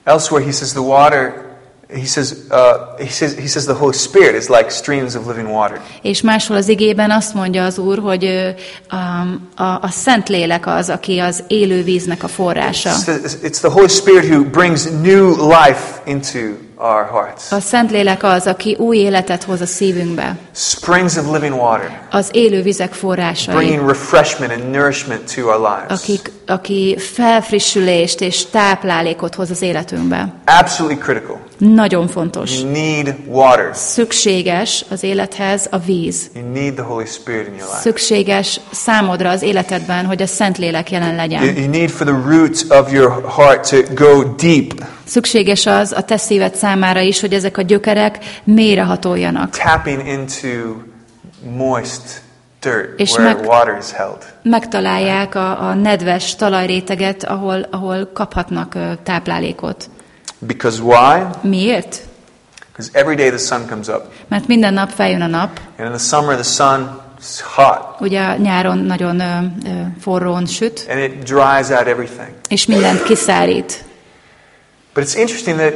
Elsewhere, he says the water. He says, uh, he says, he says the Holy Spirit is like streams of living water. És máshol az igében azt mondja az Úr, hogy um, a, a Szent Lélek az, aki az élő víznek a forrása. It's the, it's the Holy Spirit who brings new life into our hearts. A Szent Lélek az, aki új életet hoz a szívünkbe. Springs of living water, Az élő vizek forrásai, bringing refreshment and nourishment to our lives. akik, aki felfrissülést és táplálékot hoz az életünkbe. Absolutely critical. Nagyon fontos. You need water. Szükséges az élethez a víz. You need the Holy Spirit in your life. Szükséges számodra az életedben, hogy a Szentlélek jelen legyen. you need for the roots of your heart to go deep, Szükséges az a te szíved számára is, hogy ezek a gyökerek mélyre hatoljanak. tapping into moist dirt És where meg- water is held. Megtalálják a, a nedves talajréteget, ahol, ahol kaphatnak táplálékot. Because why? Miért? Because every day the sun comes up. Mert minden nap feljön a nap, And in the summer, the sun is hot. ugye nyáron nagyon ö, forrón süt, And it dries out everything. és mindent kiszárít. But it's interesting that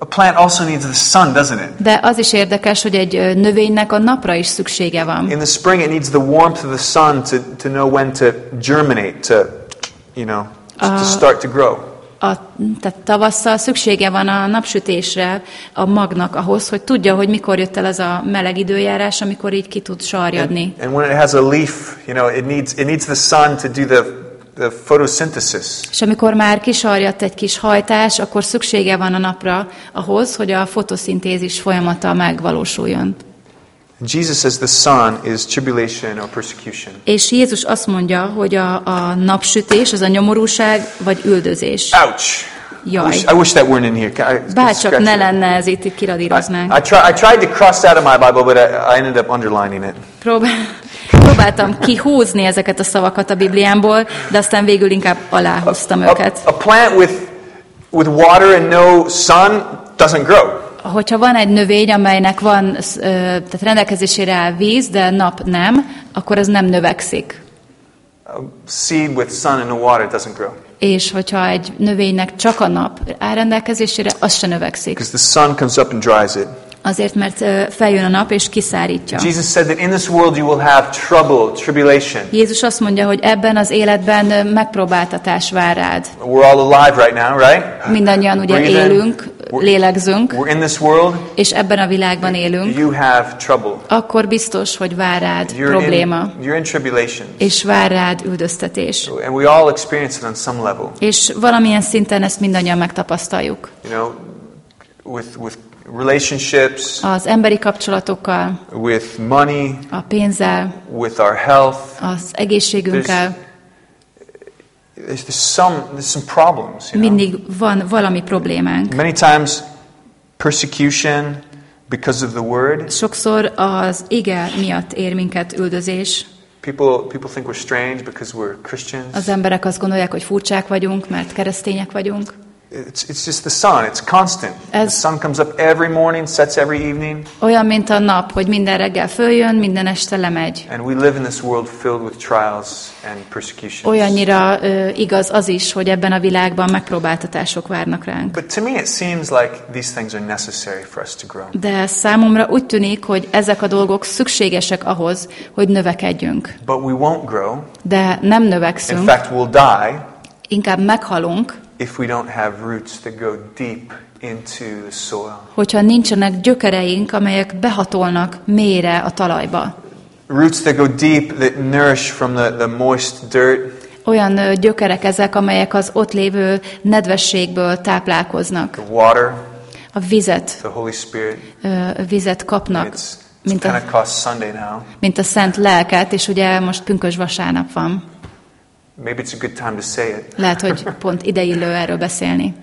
a plant also needs the sun, doesn't it? De az is érdekes, hogy egy növénynek a napra is szüksége van. In the spring, it needs the warmth of the sun to, to know when to germinate, to, you know, to start to grow. A, tehát tavasszal szüksége van a napsütésre a magnak ahhoz, hogy tudja, hogy mikor jött el az a meleg időjárás, amikor így ki tud sarjadni. And, and when it has a leaf, you know, it needs, it needs the sun to do the the photosynthesis. És amikor már kisarjadt egy kis hajtás, akkor szüksége van a napra ahhoz, hogy a fotoszintézis folyamata megvalósuljon. Jesus says the sun is tribulation or persecution. És Jézus azt mondja, hogy a, a napsütés, az a nyomorúság vagy üldözés. Ouch! Jaj. I wish, that weren't in here. I, Bárcsak ne lenne ez itt, kiradíroznánk. I, I, try, I tried to cross out of my Bible, but I, I ended up underlining it. Próbál, próbáltam kihúzni ezeket a szavakat a Bibliámból, de aztán végül inkább aláhúztam őket. A, a plant with, with water and no sun doesn't grow. Hogyha van egy növény, amelynek van tehát rendelkezésére áll víz, de nap nem, akkor az nem növekszik. A seed with sun and no water doesn't grow. És hogyha egy növénynek csak a nap áll rendelkezésére, az se növekszik. Because the sun comes up and dries it. Azért, mert feljön a nap és kiszárítja. Jesus said that in this world you will have trouble, tribulation. Jézus azt mondja, hogy ebben az életben megpróbáltatás vár rád. We're all alive right now, right? Mindannyian ugye Breathing. élünk, lélegzünk, We're in this world. és ebben a világban élünk. You have trouble. Akkor biztos, hogy vár rád You're probléma, in, you're in tribulation. és vár rád üldöztetés. And we all experience it on some level. És valamilyen szinten ezt mindannyian megtapasztaljuk. You know, with with relationships, Az emberi kapcsolatokkal, with money, a pénzzel, with our health. az egészségünkkel. There's, there's some there's some problems. You know? Mindig van valami problémánk. Many times, persecution because of the word. Sokszor az ige miatt ér minket üldözés. People people think we're strange because we're Christians. Az emberek azt gondolják, hogy furcsák vagyunk, mert keresztények vagyunk. It's, it's just the sun. It's constant. Ez- the sun comes up every morning, sets every evening, Olyan, mint a nap, hogy minden reggel följön, minden este lemegy. and we live in this world filled with trials and persecutions. Olyannyira ö, igaz az is, hogy ebben a világban megpróbáltatások várnak ránk. But to me, it seems like these things are necessary for us to grow. De számomra úgy tűnik, hogy ezek a dolgok szükségesek ahhoz, hogy növekedjünk. But we won't grow. De nem In növekszünk, fact, we'll die inkább meghalunk, if we don't have roots that go deep into the soil. hogyha nincsenek gyökereink, amelyek behatolnak mélyre a talajba. Roots that go deep, that nourish from the, the moist dirt, Olyan gyökerek ezek, amelyek az ott lévő nedvességből táplálkoznak. the water, A vizet, the Holy Spirit. vizet kapnak, It's, it's mint a, mint a szent lelket, és ugye most pünkös vasárnap van. Maybe it's a good time to say it. Lehet, hogy pont ideillő erről beszélni.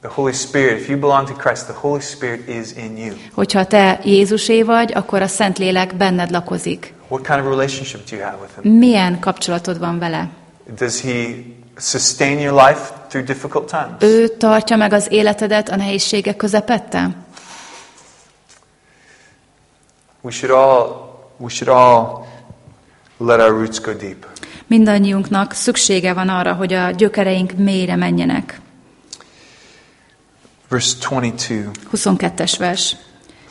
The Holy Spirit, if you belong to Christ, the Holy Spirit is in you. Hogyha te Jézusé vagy, akkor a Szentlélek benned lakozik. What kind of relationship do you have with Him? Milyen kapcsolatod van vele? Does He sustain your life through difficult times? Ő tartja meg az életedet a nehézségek közepette? We should all, we should all let our roots go deep. Mindannyiunknak szüksége van arra, hogy a gyökereink mélyre menjenek. Verse 22, 22-es vers.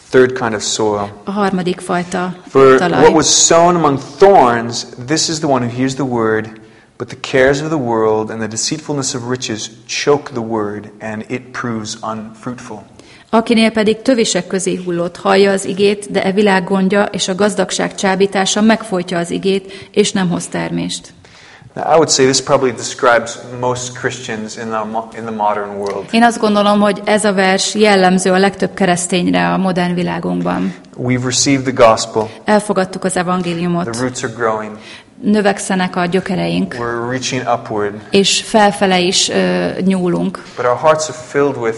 third kind of soil. A harmadik fajta For talaj. what was sown among thorns, this is the one who hears the word, but the cares of the world and the deceitfulness of riches choke the word, and it proves unfruitful. Akinél pedig tövisek közé hullott, hallja az igét, de e világ gondja és a gazdagság csábítása megfojtja az igét, és nem hoz termést. Now, I would say this probably describes most Christians in the, mo- in the modern world. Én azt gondolom, hogy ez a vers jellemző a legtöbb keresztényre a modern világunkban. We've received the gospel, Elfogadtuk az the evangéliumot, roots are growing, növekszenek a gyökereink, we're reaching upward, és felfele is ö, nyúlunk. but our hearts are filled with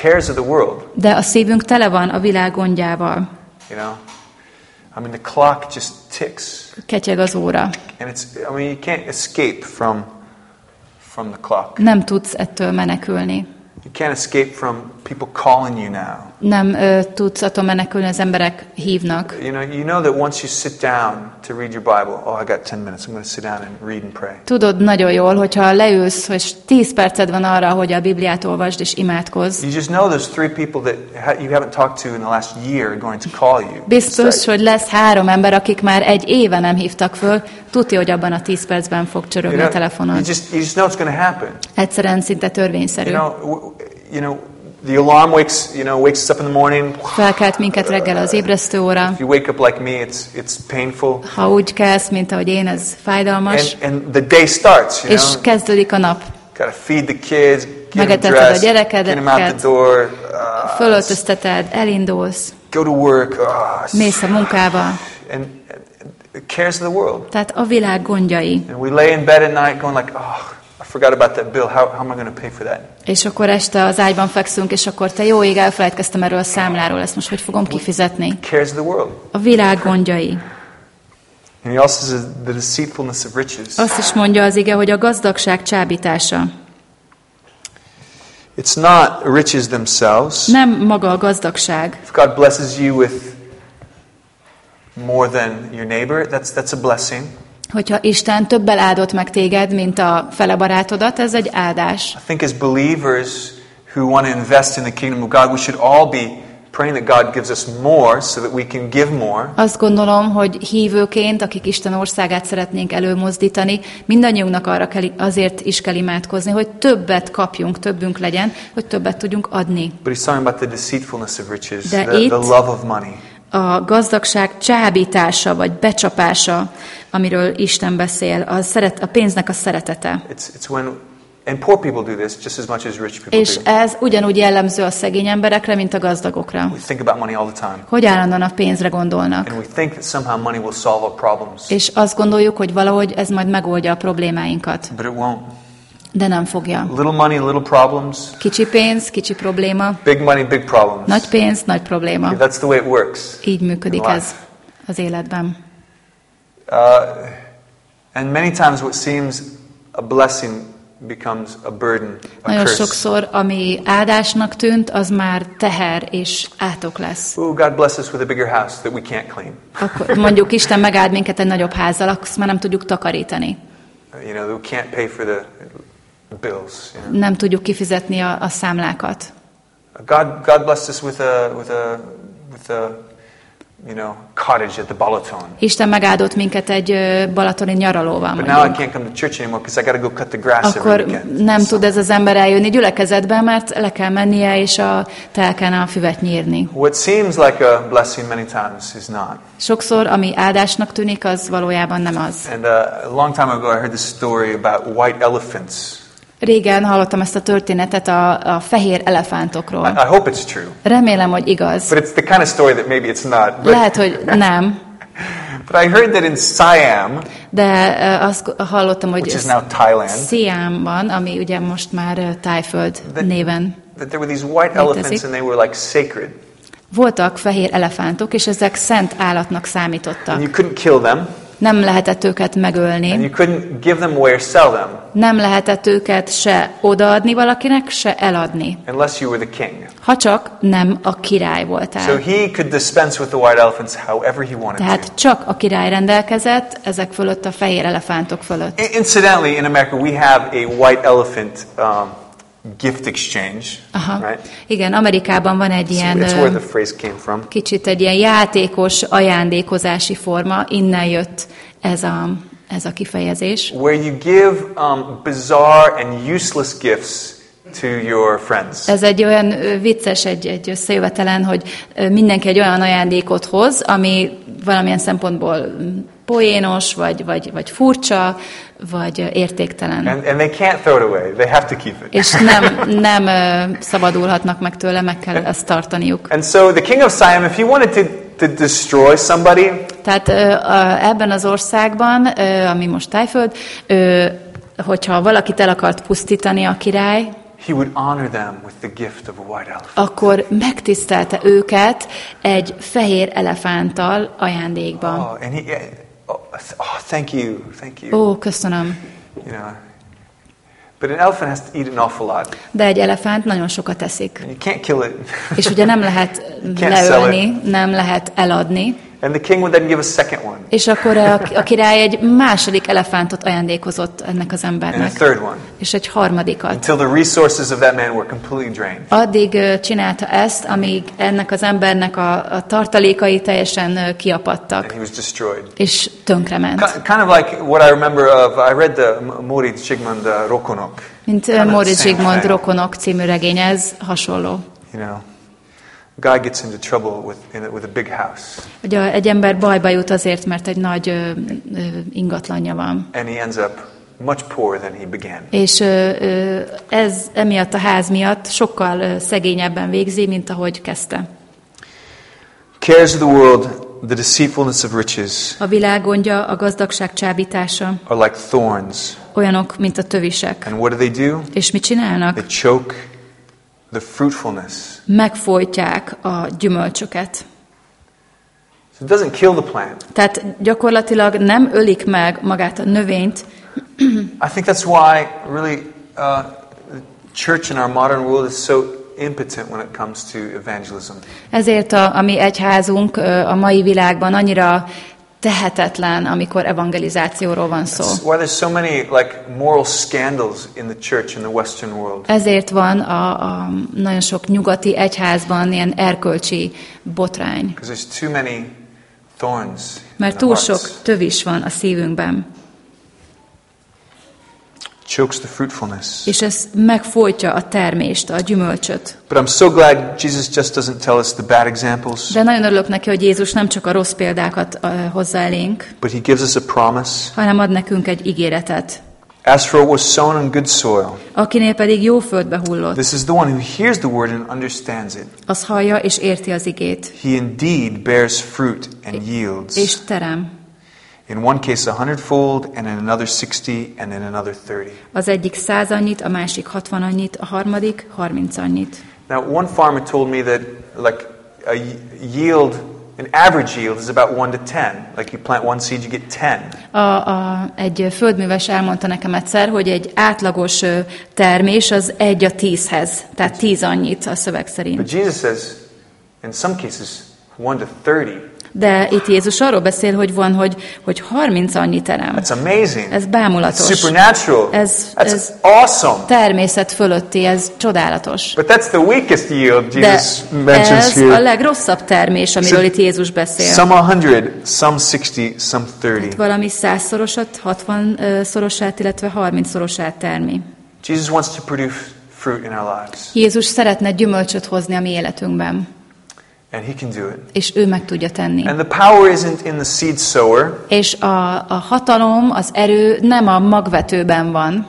cares of the world. De a szívünk tele van a világ gondjával. You know, I mean, the clock just ticks, Ketyeg az óra. and it's. I mean, you can't escape from from the clock. Nem tudsz ettől menekülni. You can't escape from people calling you now. Nem ö, tudsz attól menekülni, az emberek hívnak. You know, you know that once you sit down to read your Bible, oh, I got 10 minutes. I'm going to sit down and read and pray. Tudod nagyon jól, hogyha leülsz, és 10 perced van arra, hogy a Bibliát olvasd és imádkozz. You just know there's three people that ha- you haven't talked to in the last year going to call you. Biztos, hogy lesz három ember, akik már egy éve nem hívtak föl, tudja, hogy abban a 10 percben fog you, csörögni a know, you, just, you just know it's going to happen. Egyszerűen szinte törvényszerű. You know, you know, the alarm wakes, you know, wakes us up in the morning. Felkelt minket reggel az ébresztő óra. If you wake up like me, it's, it's painful. Ha úgy kelsz, mint ahogy én, ez fájdalmas. And, and the day starts, you És know. kezdődik a nap. Got to feed the kids, get them Megeteted a dressed, get them out the door, uh, Fölöltözteted, elindulsz, go to work. Uh, mész a munkába. and, and cares of the world. Tehát a világ gondjai. And we lay in bed at night going like, oh, forgot about that bill. How, how am I going to pay for that? És akkor este az ágyban fekszünk, és akkor te jó ég, elfelejtkeztem erről a számláról, ezt most hogy fogom kifizetni? Cares of the world. A világ gondjai. And he also says the deceitfulness of riches. Azt is mondja az ige, hogy a gazdagság csábítása. It's not riches themselves. Nem maga a gazdagság. If God blesses you with more than your neighbor, that's, that's a blessing. Hogyha Isten többel áldott meg téged, mint a fele barátodat, ez egy áldás. I think as believers who want to invest in the kingdom of God, we should all be praying that God gives us more so that we can give more. Azt gondolom, hogy hívőként, akik Isten országát szeretnénk előmozdítani, mindannyiunknak arra kell, azért is kell imádkozni, hogy többet kapjunk, többünk legyen, hogy többet tudjunk adni. But he's talking about the deceitfulness of riches, De the, itt- the love of money. A gazdagság csábítása, vagy becsapása, amiről Isten beszél, a, szeret, a pénznek a szeretete. It's, it's when, and poor people do this just as much as rich people És do. ez ugyanúgy jellemző a szegény emberekre, mint a gazdagokra. We think about money all the time. Hogy állandóan a pénzre gondolnak. And we think that somehow money will solve our problems. És azt gondoljuk, hogy valahogy ez majd megoldja a problémáinkat. But it won't. De nem fogja. Little money, little problems. Kicsi pénz, kicsi probléma. Big money, big problems. Nagy pénz, nagy probléma. That's the way it works. Így működik ez az életben. Uh, and many times what seems a blessing becomes a burden, a Nagyon curse. sokszor, ami áldásnak tűnt, az már teher és átok lesz. Ooh, God bless us with a bigger house that we can't clean. Akkor mondjuk Isten megáld minket egy nagyobb házzal, azt már nem tudjuk takarítani. Uh, You know, we can't pay for the bills. You know? Nem tudjuk kifizetni a, a számlákat. God, God blessed us with a, with a, with a, you know, cottage at the Balaton. Isten megáldott minket egy balatoni nyaralóval But now I can't come to church anymore because I got to go cut the grass Akkor every weekend. nem tud ez az ember eljönni gyülekezetbe, mert le kell mennie és a telken a füvet nyírni. What seems like a blessing many times is not. Sokszor, ami áldásnak tűnik, az valójában nem az. And uh, a long time ago, I heard this story about white elephants. Régen hallottam ezt a történetet a, a fehér I, elefántokról. I hope it's true, Remélem, hogy igaz. but it's the kind of story that maybe it's not. But, Lehet, hogy nem, but I heard that in Siam, de ö, azt hallottam, which is hogy now Thailand, Sziámban, ami ugye most már ö, Tájföld néven, that there were these white Létezik. elephants and they were like sacred. voltak fehér elefántok, és ezek szent állatnak számítottak. And you couldn't kill them, Nem lehetett őket and megölni, you couldn't give them away or sell them nem lehetett őket se odaadni valakinek, se eladni, unless you were the king. ha csak nem a király So voltál. he could dispense with the white elephants however he wanted to. Tehát csak a király rendelkezett ezek fölött, a fehér elefántok fölött. Incidentally, in America, we have a white elephant um, gift exchange, Aha. right? Igen, Amerikában van egy So ilyen it's ö, where the phrase came from. kicsit egy ilyen játékos ajándékozási forma, innen jött ez a, ez a kifejezés. Where you give um, bizarre and useless gifts to your friends. Ez egy olyan vicces, egy, egy összejövetelen, hogy mindenki egy olyan ajándékot hoz, ami valamilyen szempontból mm, poénos, vagy, vagy, vagy furcsa, vagy értéktelen. And, and they can't throw it away. They have to keep it. És nem, nem ö, szabadulhatnak meg tőle, meg kell ezt tartaniuk. And so the king of Siam, if he wanted to, to destroy somebody, Tehát a, ebben az országban, ö, ami most Tájföld, ö, hogyha valakit el akart pusztítani a király, he would honor them with the gift of a white elephant. akkor megtisztelte őket egy fehér elefánttal ajándékban. Oh, and he, oh, oh, thank you, thank you. Ó, köszönöm. You know, But an elephant has to eat an awful lot. De egy elefánt nagyon sokat eszik. And you can't kill it. És ugye nem lehet leölni, nem lehet eladni. And the king would then give a second one. És akkor a, a király egy második elefántot ajándékozott ennek az And a embernek. third one. És egy harmadikat. Until the resources of that man were completely drained. Addig csinálta ezt, amíg ennek az embernek a, a tartalékai teljesen kiapadtak, And he was destroyed. és tönkrement. Ki- Kind of like what I remember of, I read the M- Mori Zsigmond uh, Rokonok. Mint same Zsigmond. Rokonok című regény, ez hasonló. You know, guy gets into trouble with, in with a big house. A, egy ember bajba jut azért, mert egy nagy ö, ö, ingatlanja van. And he ends up much poorer than he began. És ö, ö, ez emiatt a ház miatt sokkal ö, szegényebben végzi, mint ahogy kezdte. Cares of the world, the deceitfulness of riches, A világ gondja, a gazdagság csábítása are like thorns. olyanok, mint a tövisek. And what do they do? És mit csinálnak? They choke the fruitfulness. Megfojtják a gyümölcsöket. So it doesn't kill the plant. Tehát gyakorlatilag nem ölik meg magát a növényt, I think that's why really uh, the church in our modern world is so impotent when it comes to evangelism. ezért a, a mi egyházunk a mai világban annyira tehetetlen, amikor evangelizációról van szó. Why there's so many like moral scandals in the church in the Western world. Ezért van a, a nagyon sok nyugati egyházban ilyen erkölcsi botrány, Because there's too many thorns. mert túl sok tövis van a szívünkben, Chokes the fruitfulness. és ez megfojtja a termést, a gyümölcsöt. But I'm so glad Jesus just doesn't tell us the bad examples, De nagyon örülök neki, hogy Jézus nem csak a rossz példákat hozza elénk, but he gives us a promise. hanem ad nekünk egy ígéretet. As for what was sown on good soil, Akinél pedig jó földbe hullott, this is the one who hears the word and understands it. az hallja és érti az igét, He indeed bears fruit and yields. és terem. In one case a hundredfold, and in another sixty, and in another thirty. Az egyik száz annyit, a másik hatvan annyit, a harmadik harminc annyit. Now, one farmer told me that like a yield, an average yield is about one to ten. Like you plant one seed, you get ten. A, a, egy földműves elmondta nekem egyszer, hogy egy átlagos termés az egy a tízhez, tehát tíz annyit a szöveg szerint. But. Jesus says, in some cases, one to thirty. De itt Jézus arról beszél, hogy van, hogy, hogy 30 annyi terem. That's amazing. Ez It's bámulatos. supernatural. Ez- That's ez- awesome. Természet fölötti, ez csodálatos. But that's the weakest yield De Jesus mentions ez a here. legrosszabb termés, amiről itt Jézus beszél. Some a hundred, some sixty, some thirty. Valami százszorosat, 60 ö, szorosát, illetve 30 szorosát termi. Jesus wants to produce fruit in our lives, Jézus szeretne gyümölcsöt hozni a mi életünkben, and He can do it. és ő meg tudja tenni. And the power isn't in the seed sower, És a, a hatalom, az erő nem a magvetőben van,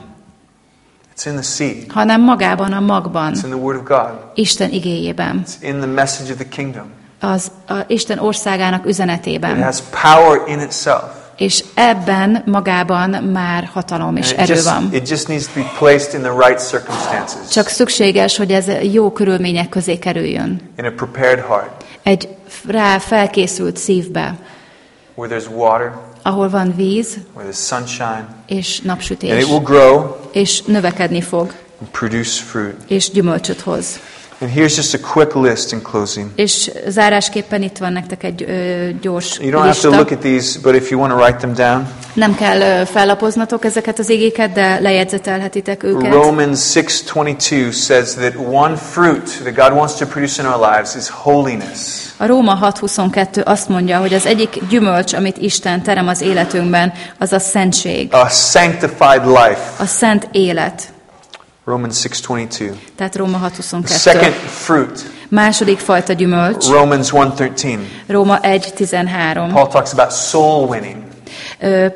it's in the seed. hanem magában a magban, It's in the Word of God. Isten igéjében, It's in the message of the kingdom. az a Isten országának It üzenetében. has power in itself. És ebben magában már hatalom és And erő just, van. it just needs to be placed in the right circumstances, Csak szükséges, hogy ez jó körülmények közé kerüljön. in a prepared heart, Egy rá felkészült szívbe, where there's water, ahol van víz. Where there's sunshine, és and napsütés, it will grow. És növekedni fog, and produce fruit. és gyümölcsöt hoz. And here's just a quick list in closing. És zárásképpen itt van nektek egy ö, gyors You don't have to lista. look at these, but if you want to write them down, Nem kell ö, fellapoznatok ezeket az igéket, de lejegyzetelhetitek őket. Romans 6:22 says that one fruit that God wants to produce in our lives is holiness. A Róma 6.22 azt mondja, hogy az egyik gyümölcs, amit Isten terem az életünkben, az a szentség, A sanctified life. a szent élet. Romans 6:22. Tehát Róma The second 6.22. fruit, Második fajta gyümölcs, Romans 1:13. Róma 1.13. Paul talks about soul winning.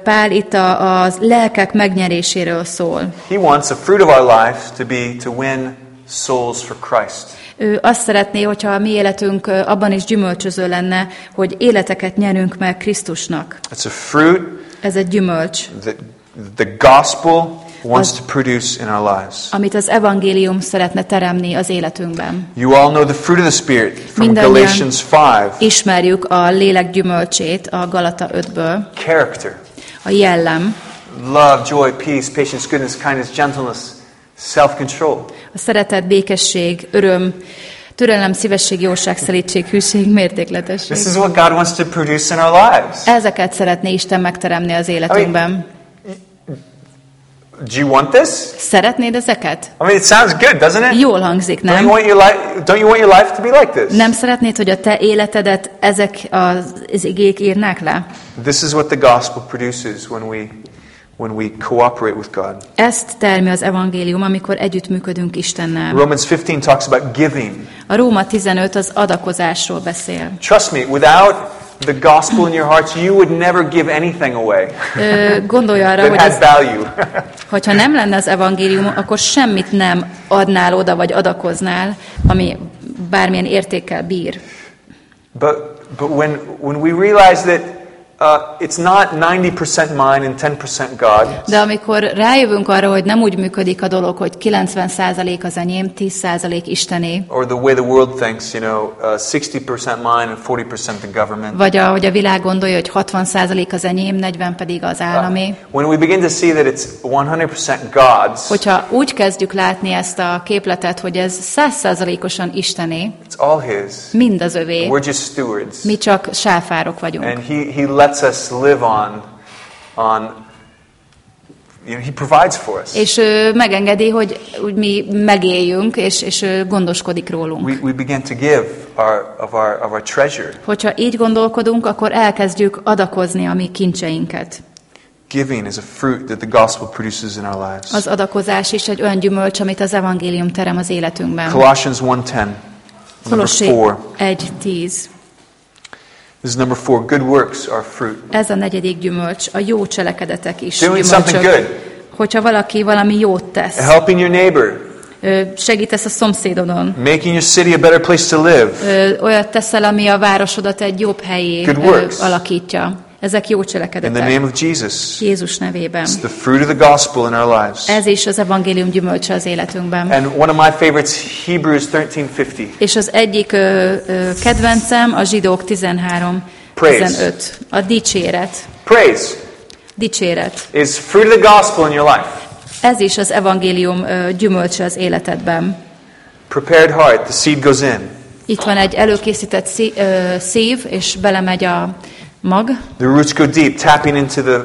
Pál itt a, a lelkek megnyeréséről szól. He wants a fruit of our life to be to win souls for Christ. Ő azt szeretné, hogyha a mi életünk abban is gyümölcsöző lenne, hogy életeket nyerünk meg Krisztusnak. It's a fruit Ez egy gyümölcs, that the gospel wants to produce in our lives. amit az evangélium szeretne teremni az életünkben. You all know the fruit of the Spirit from Mindannyian Galatians 5. Ismerjük a lélek gyümölcsét a Galata 5-ből, Character, a jellem, love, joy, peace, patience, goodness, kindness, gentleness, self-control. A szeretet, békesség, öröm, türelem, szívesség, jóság, szelítség, hűség, mértékletesség. This is what God wants to produce in our lives. Ezeket szeretné Isten megteremni az életünkben. Do you want this? Szeretnéd ezeket? I mean, it sounds good, doesn't it? Jól hangzik, Don't you nem? want your life? Don't you want your life to be like this? Nem szeretnéd, hogy a te életedet ezek az, igék írnák le? This is what the gospel produces when we when we cooperate with God. Ezt termi az evangélium, amikor együttműködünk Istennel. Romans 15 talks about giving. A Róma 15 az adakozásról beszél. Trust me, without the gospel in your hearts, you would never give anything away gondolj arra, hogy az, value. hogyha nem lenne az evangélium, akkor semmit nem adnál oda, vagy adakoznál, ami bármilyen értékkel bír. but but when when we realize that uh, it's not 90% mine and 10% God, De amikor rájövünk arra, hogy nem úgy működik a dolog, hogy 90% az enyém, 10% Istené, or the way the world thinks, you know, uh, 60% mine and 40% the government. vagy ahogy a világ gondolja, hogy 60% az enyém, 40 pedig az állami. When we begin to see that it's 100% God's, Hogyha úgy kezdjük látni ezt a képletet, hogy ez 100%-osan Istené, it's all His. mind az övé, We're just stewards. mi csak sáfárok vagyunk. And he, he lets us live on, on you know, He provides for us. És ő megengedi, hogy úgy mi megéljünk, és, és ő gondoskodik rólunk. We, we begin to give our, of, our, of our treasure. Hogyha így gondolkodunk, akkor elkezdjük adakozni a mi kincseinket. Giving is a fruit that the gospel produces in our lives. Az adakozás is egy olyan gyümölcs, amit az evangélium terem az életünkben. Colossians 1.10, number Kolossé 4. 1.10. This is number 4. Good works are fruit. Ez a negyedik gyümölcs, a jó cselekedetek is Doing something good. Hogyha valaki valami jót tesz, Helping your neighbor. segítesz a szomszédodon, Making your city a better place to live. olyat teszel, ami a városodat egy jobb helyé alakítja. Ezek jó In the cselekedetek. name of Jesus. Jézus nevében. It's the fruit of the gospel in our lives. Ez is az evangélium gyümölcse az életünkben. And one of my favorites, Hebrews 13.50. És az egyik ö, ö, kedvencem a zsidók 13, Praise. 15. A dicséret. Praise Dicséret. is fruit of the gospel in your life. Ez is az evangélium ö, gyümölcse az életedben. Prepared heart, the seed goes in. Itt van egy előkészített szív, és belemegy a mag. The roots go deep, tapping into the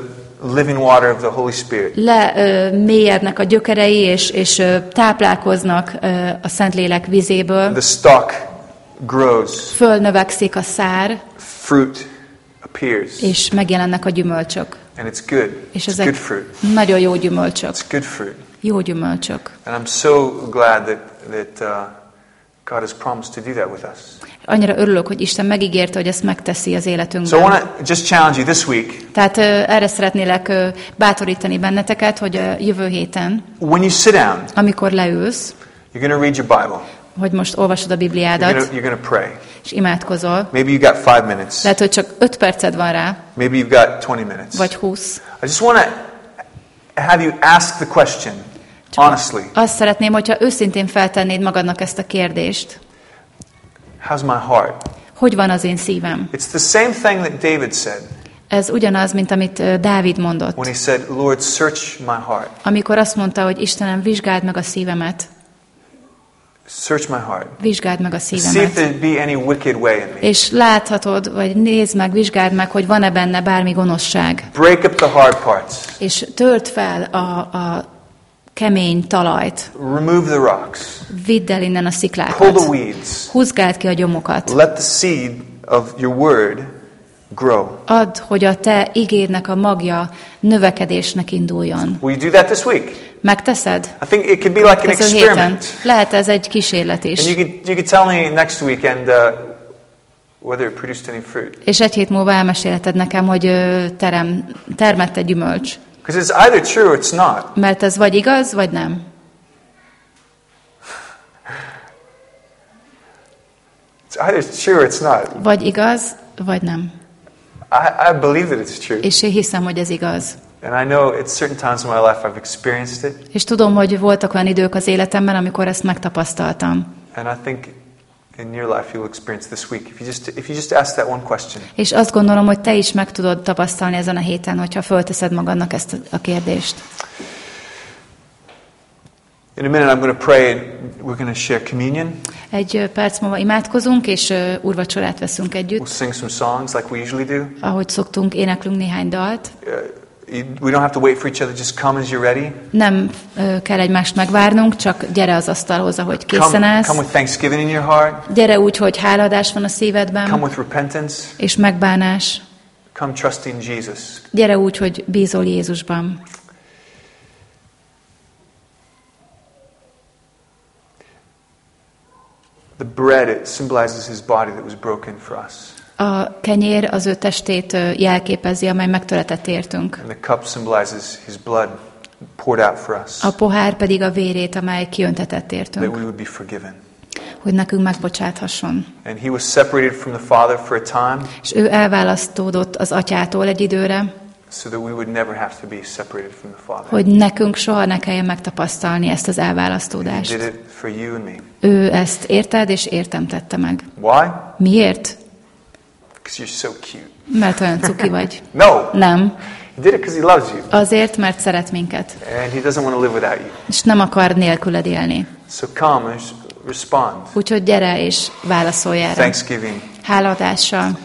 living water of the Holy Spirit. Le ö, mélyednek a gyökerei, és, és ö, táplálkoznak ö, a Szentlélek vizéből. The stalk grows, Fölnövekszik a szár, fruit appears, és megjelennek a gyümölcsök. and it's good. És It's good fruit. nagyon jó gyümölcsök. It's good fruit. Jó gyümölcsök. And I'm so glad that, that uh, God has promised to do that with us. Annyira örülök, hogy Isten megígérte, hogy ezt megteszi az So I életünkben. want to just challenge you this week. Tehát ö, erre szeretnélek ö, bátorítani benneteket, hogy ö, jövő héten, When you sit down, amikor leülsz, you're going to read your Bible. hogy most olvasod a You're Bibliádat, you're going to pray. és imádkozol, Maybe you've got five minutes. lehet, hogy csak 5 perced van rá, Maybe you've got 20 minutes. vagy 20. I just want to have you ask the question, Csak honestly. Azt szeretném, hogyha őszintén feltennéd magadnak ezt a kérdést. How's my heart? Hogy van az én szívem? It's the same thing that David said Ez ugyanaz, mint amit Dávid when mondott, he said, Lord, search my heart. amikor azt mondta, hogy Istenem, vizsgáld meg a szívemet, Search my heart. vizsgáld meg a See if szívemet. there be any wicked way in me. És láthatod, vagy nézd meg, vizsgáld meg, hogy van-e benne bármi gonoszság. Break up the hard parts. És tört fel a, a kemény talajt. Remove the rocks. Vidd el innen a Pull the sziklákat. weeds. Húzgáld ki a gyomokat. Let the seed of your word grow. Add, hogy a te igédnek a magja növekedésnek induljon. Will you do that this week? Megteszed? I think it could be like an héten. experiment. Lehet ez egy kísérlet And is. you could, you could tell me next weekend uh, whether it produced any fruit. És egy hét múlva elmesélheted nekem, hogy terem, termett egy gyümölcs. Because it's either true or it's not. Mert ez vagy igaz, vagy nem. It's either true or it's not. Vagy igaz, vagy nem. I, I believe that it's true. És én hiszem, hogy ez igaz. And I know at certain times in my life I've experienced it. És tudom, hogy voltak olyan idők az életemben, amikor ezt megtapasztaltam. And I think in your life you'll experience this week. If you just, if you just ask that one question. És azt gondolom, hogy te is meg tudod tapasztalni ezen a héten, hogyha fölteszed magadnak ezt a kérdést. In a minute I'm going to pray and we're going to share communion. Egy perc múlva imádkozunk, és urvacsorát veszünk együtt. We'll sing some songs like we usually do. Ahogy szoktunk, éneklünk néhány dalt. Uh, we don't have to wait for each other, just come as you're ready. Nem uh, kell egymást megvárnunk, csak gyere az asztalhoz, ahogy készen állsz. Come, come with thanksgiving in your heart. Gyere úgy, hogy háladás van a szívedben. Come with repentance. És megbánás. Come trusting Jesus. Gyere úgy, hogy bízol Jézusban. The bread, it symbolizes his body that was broken for us. A kenyér az ő testét jelképezi, amely megtöretett értünk. And the cup symbolizes his blood poured out for us. A pohár pedig a vérét, amely kiöntetett értünk. That we would be forgiven. Hogy nekünk megbocsáthasson. And he was separated from the Father for a time. És ő elválasztódott az atyától egy időre. So that we would never have to be separated from the Father. Hogy nekünk soha ne kelljen megtapasztalni ezt az elválasztódást. He did it for you and me. Ő ezt érted és értem tette meg. Why? Miért? Because you're so cute. Mert olyan cuki vagy. no. Nem. He did it because he loves you. Azért, mert szeret minket. And he doesn't want to live without you. És nem akar nélküled élni. So come and respond. Úgyhogy gyere és válaszolj erre. Thanksgiving. Háladással.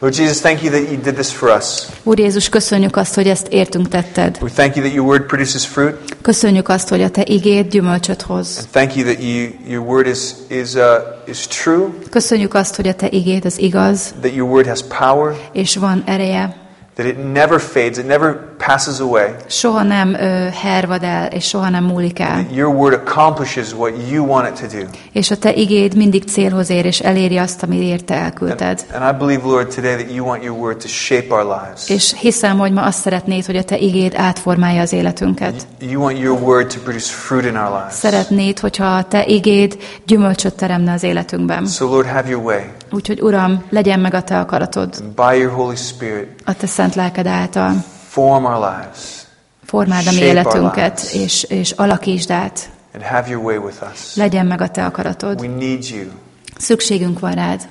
Lord Jesus, thank you that you did this for us. Úr Jézus, köszönjük azt, hogy ezt értünk tetted. We thank you that your word produces fruit. Köszönjük azt, hogy a te igéd gyümölcsöt hoz. And thank you that you, your word is, is, uh, is true. Köszönjük azt, hogy a te igéd az igaz. That your word has power. És van ereje. That it never fades, it never passes away. Soha nem ö, hervad el, és soha nem múlik el. Your word accomplishes what you want it to do. És a te igéd mindig célhoz ér, és eléri azt, amiért te elküldted. And, and I believe, Lord, today that you want your word to shape our lives. És hiszem, hogy ma azt szeretnéd, hogy a te igéd átformálja az életünket. You, you want your word to produce fruit in our lives. Szeretnéd, hogyha a te igéd gyümölcsöt teremne az életünkben. So Lord, have your way. Úgyhogy Uram, legyen meg a te akaratod. And by your Holy Spirit. A te szent lelked által. Form our lives. Formáld a mi életünket, és, és alakítsd át. And have your way with us. Legyen meg a te akaratod. We need you. Szükségünk van rád.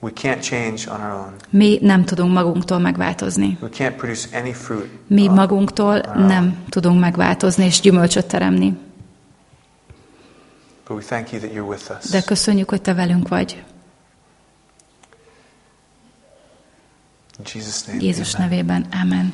We can't change on our own. Mi nem tudunk magunktól megváltozni. We can't produce any fruit. Mi magunktól nem tudunk megváltozni és gyümölcsöt teremni. But we thank you that you're with us. De köszönjük, hogy te velünk vagy. In Jesus name. Jézus nevében. Amen.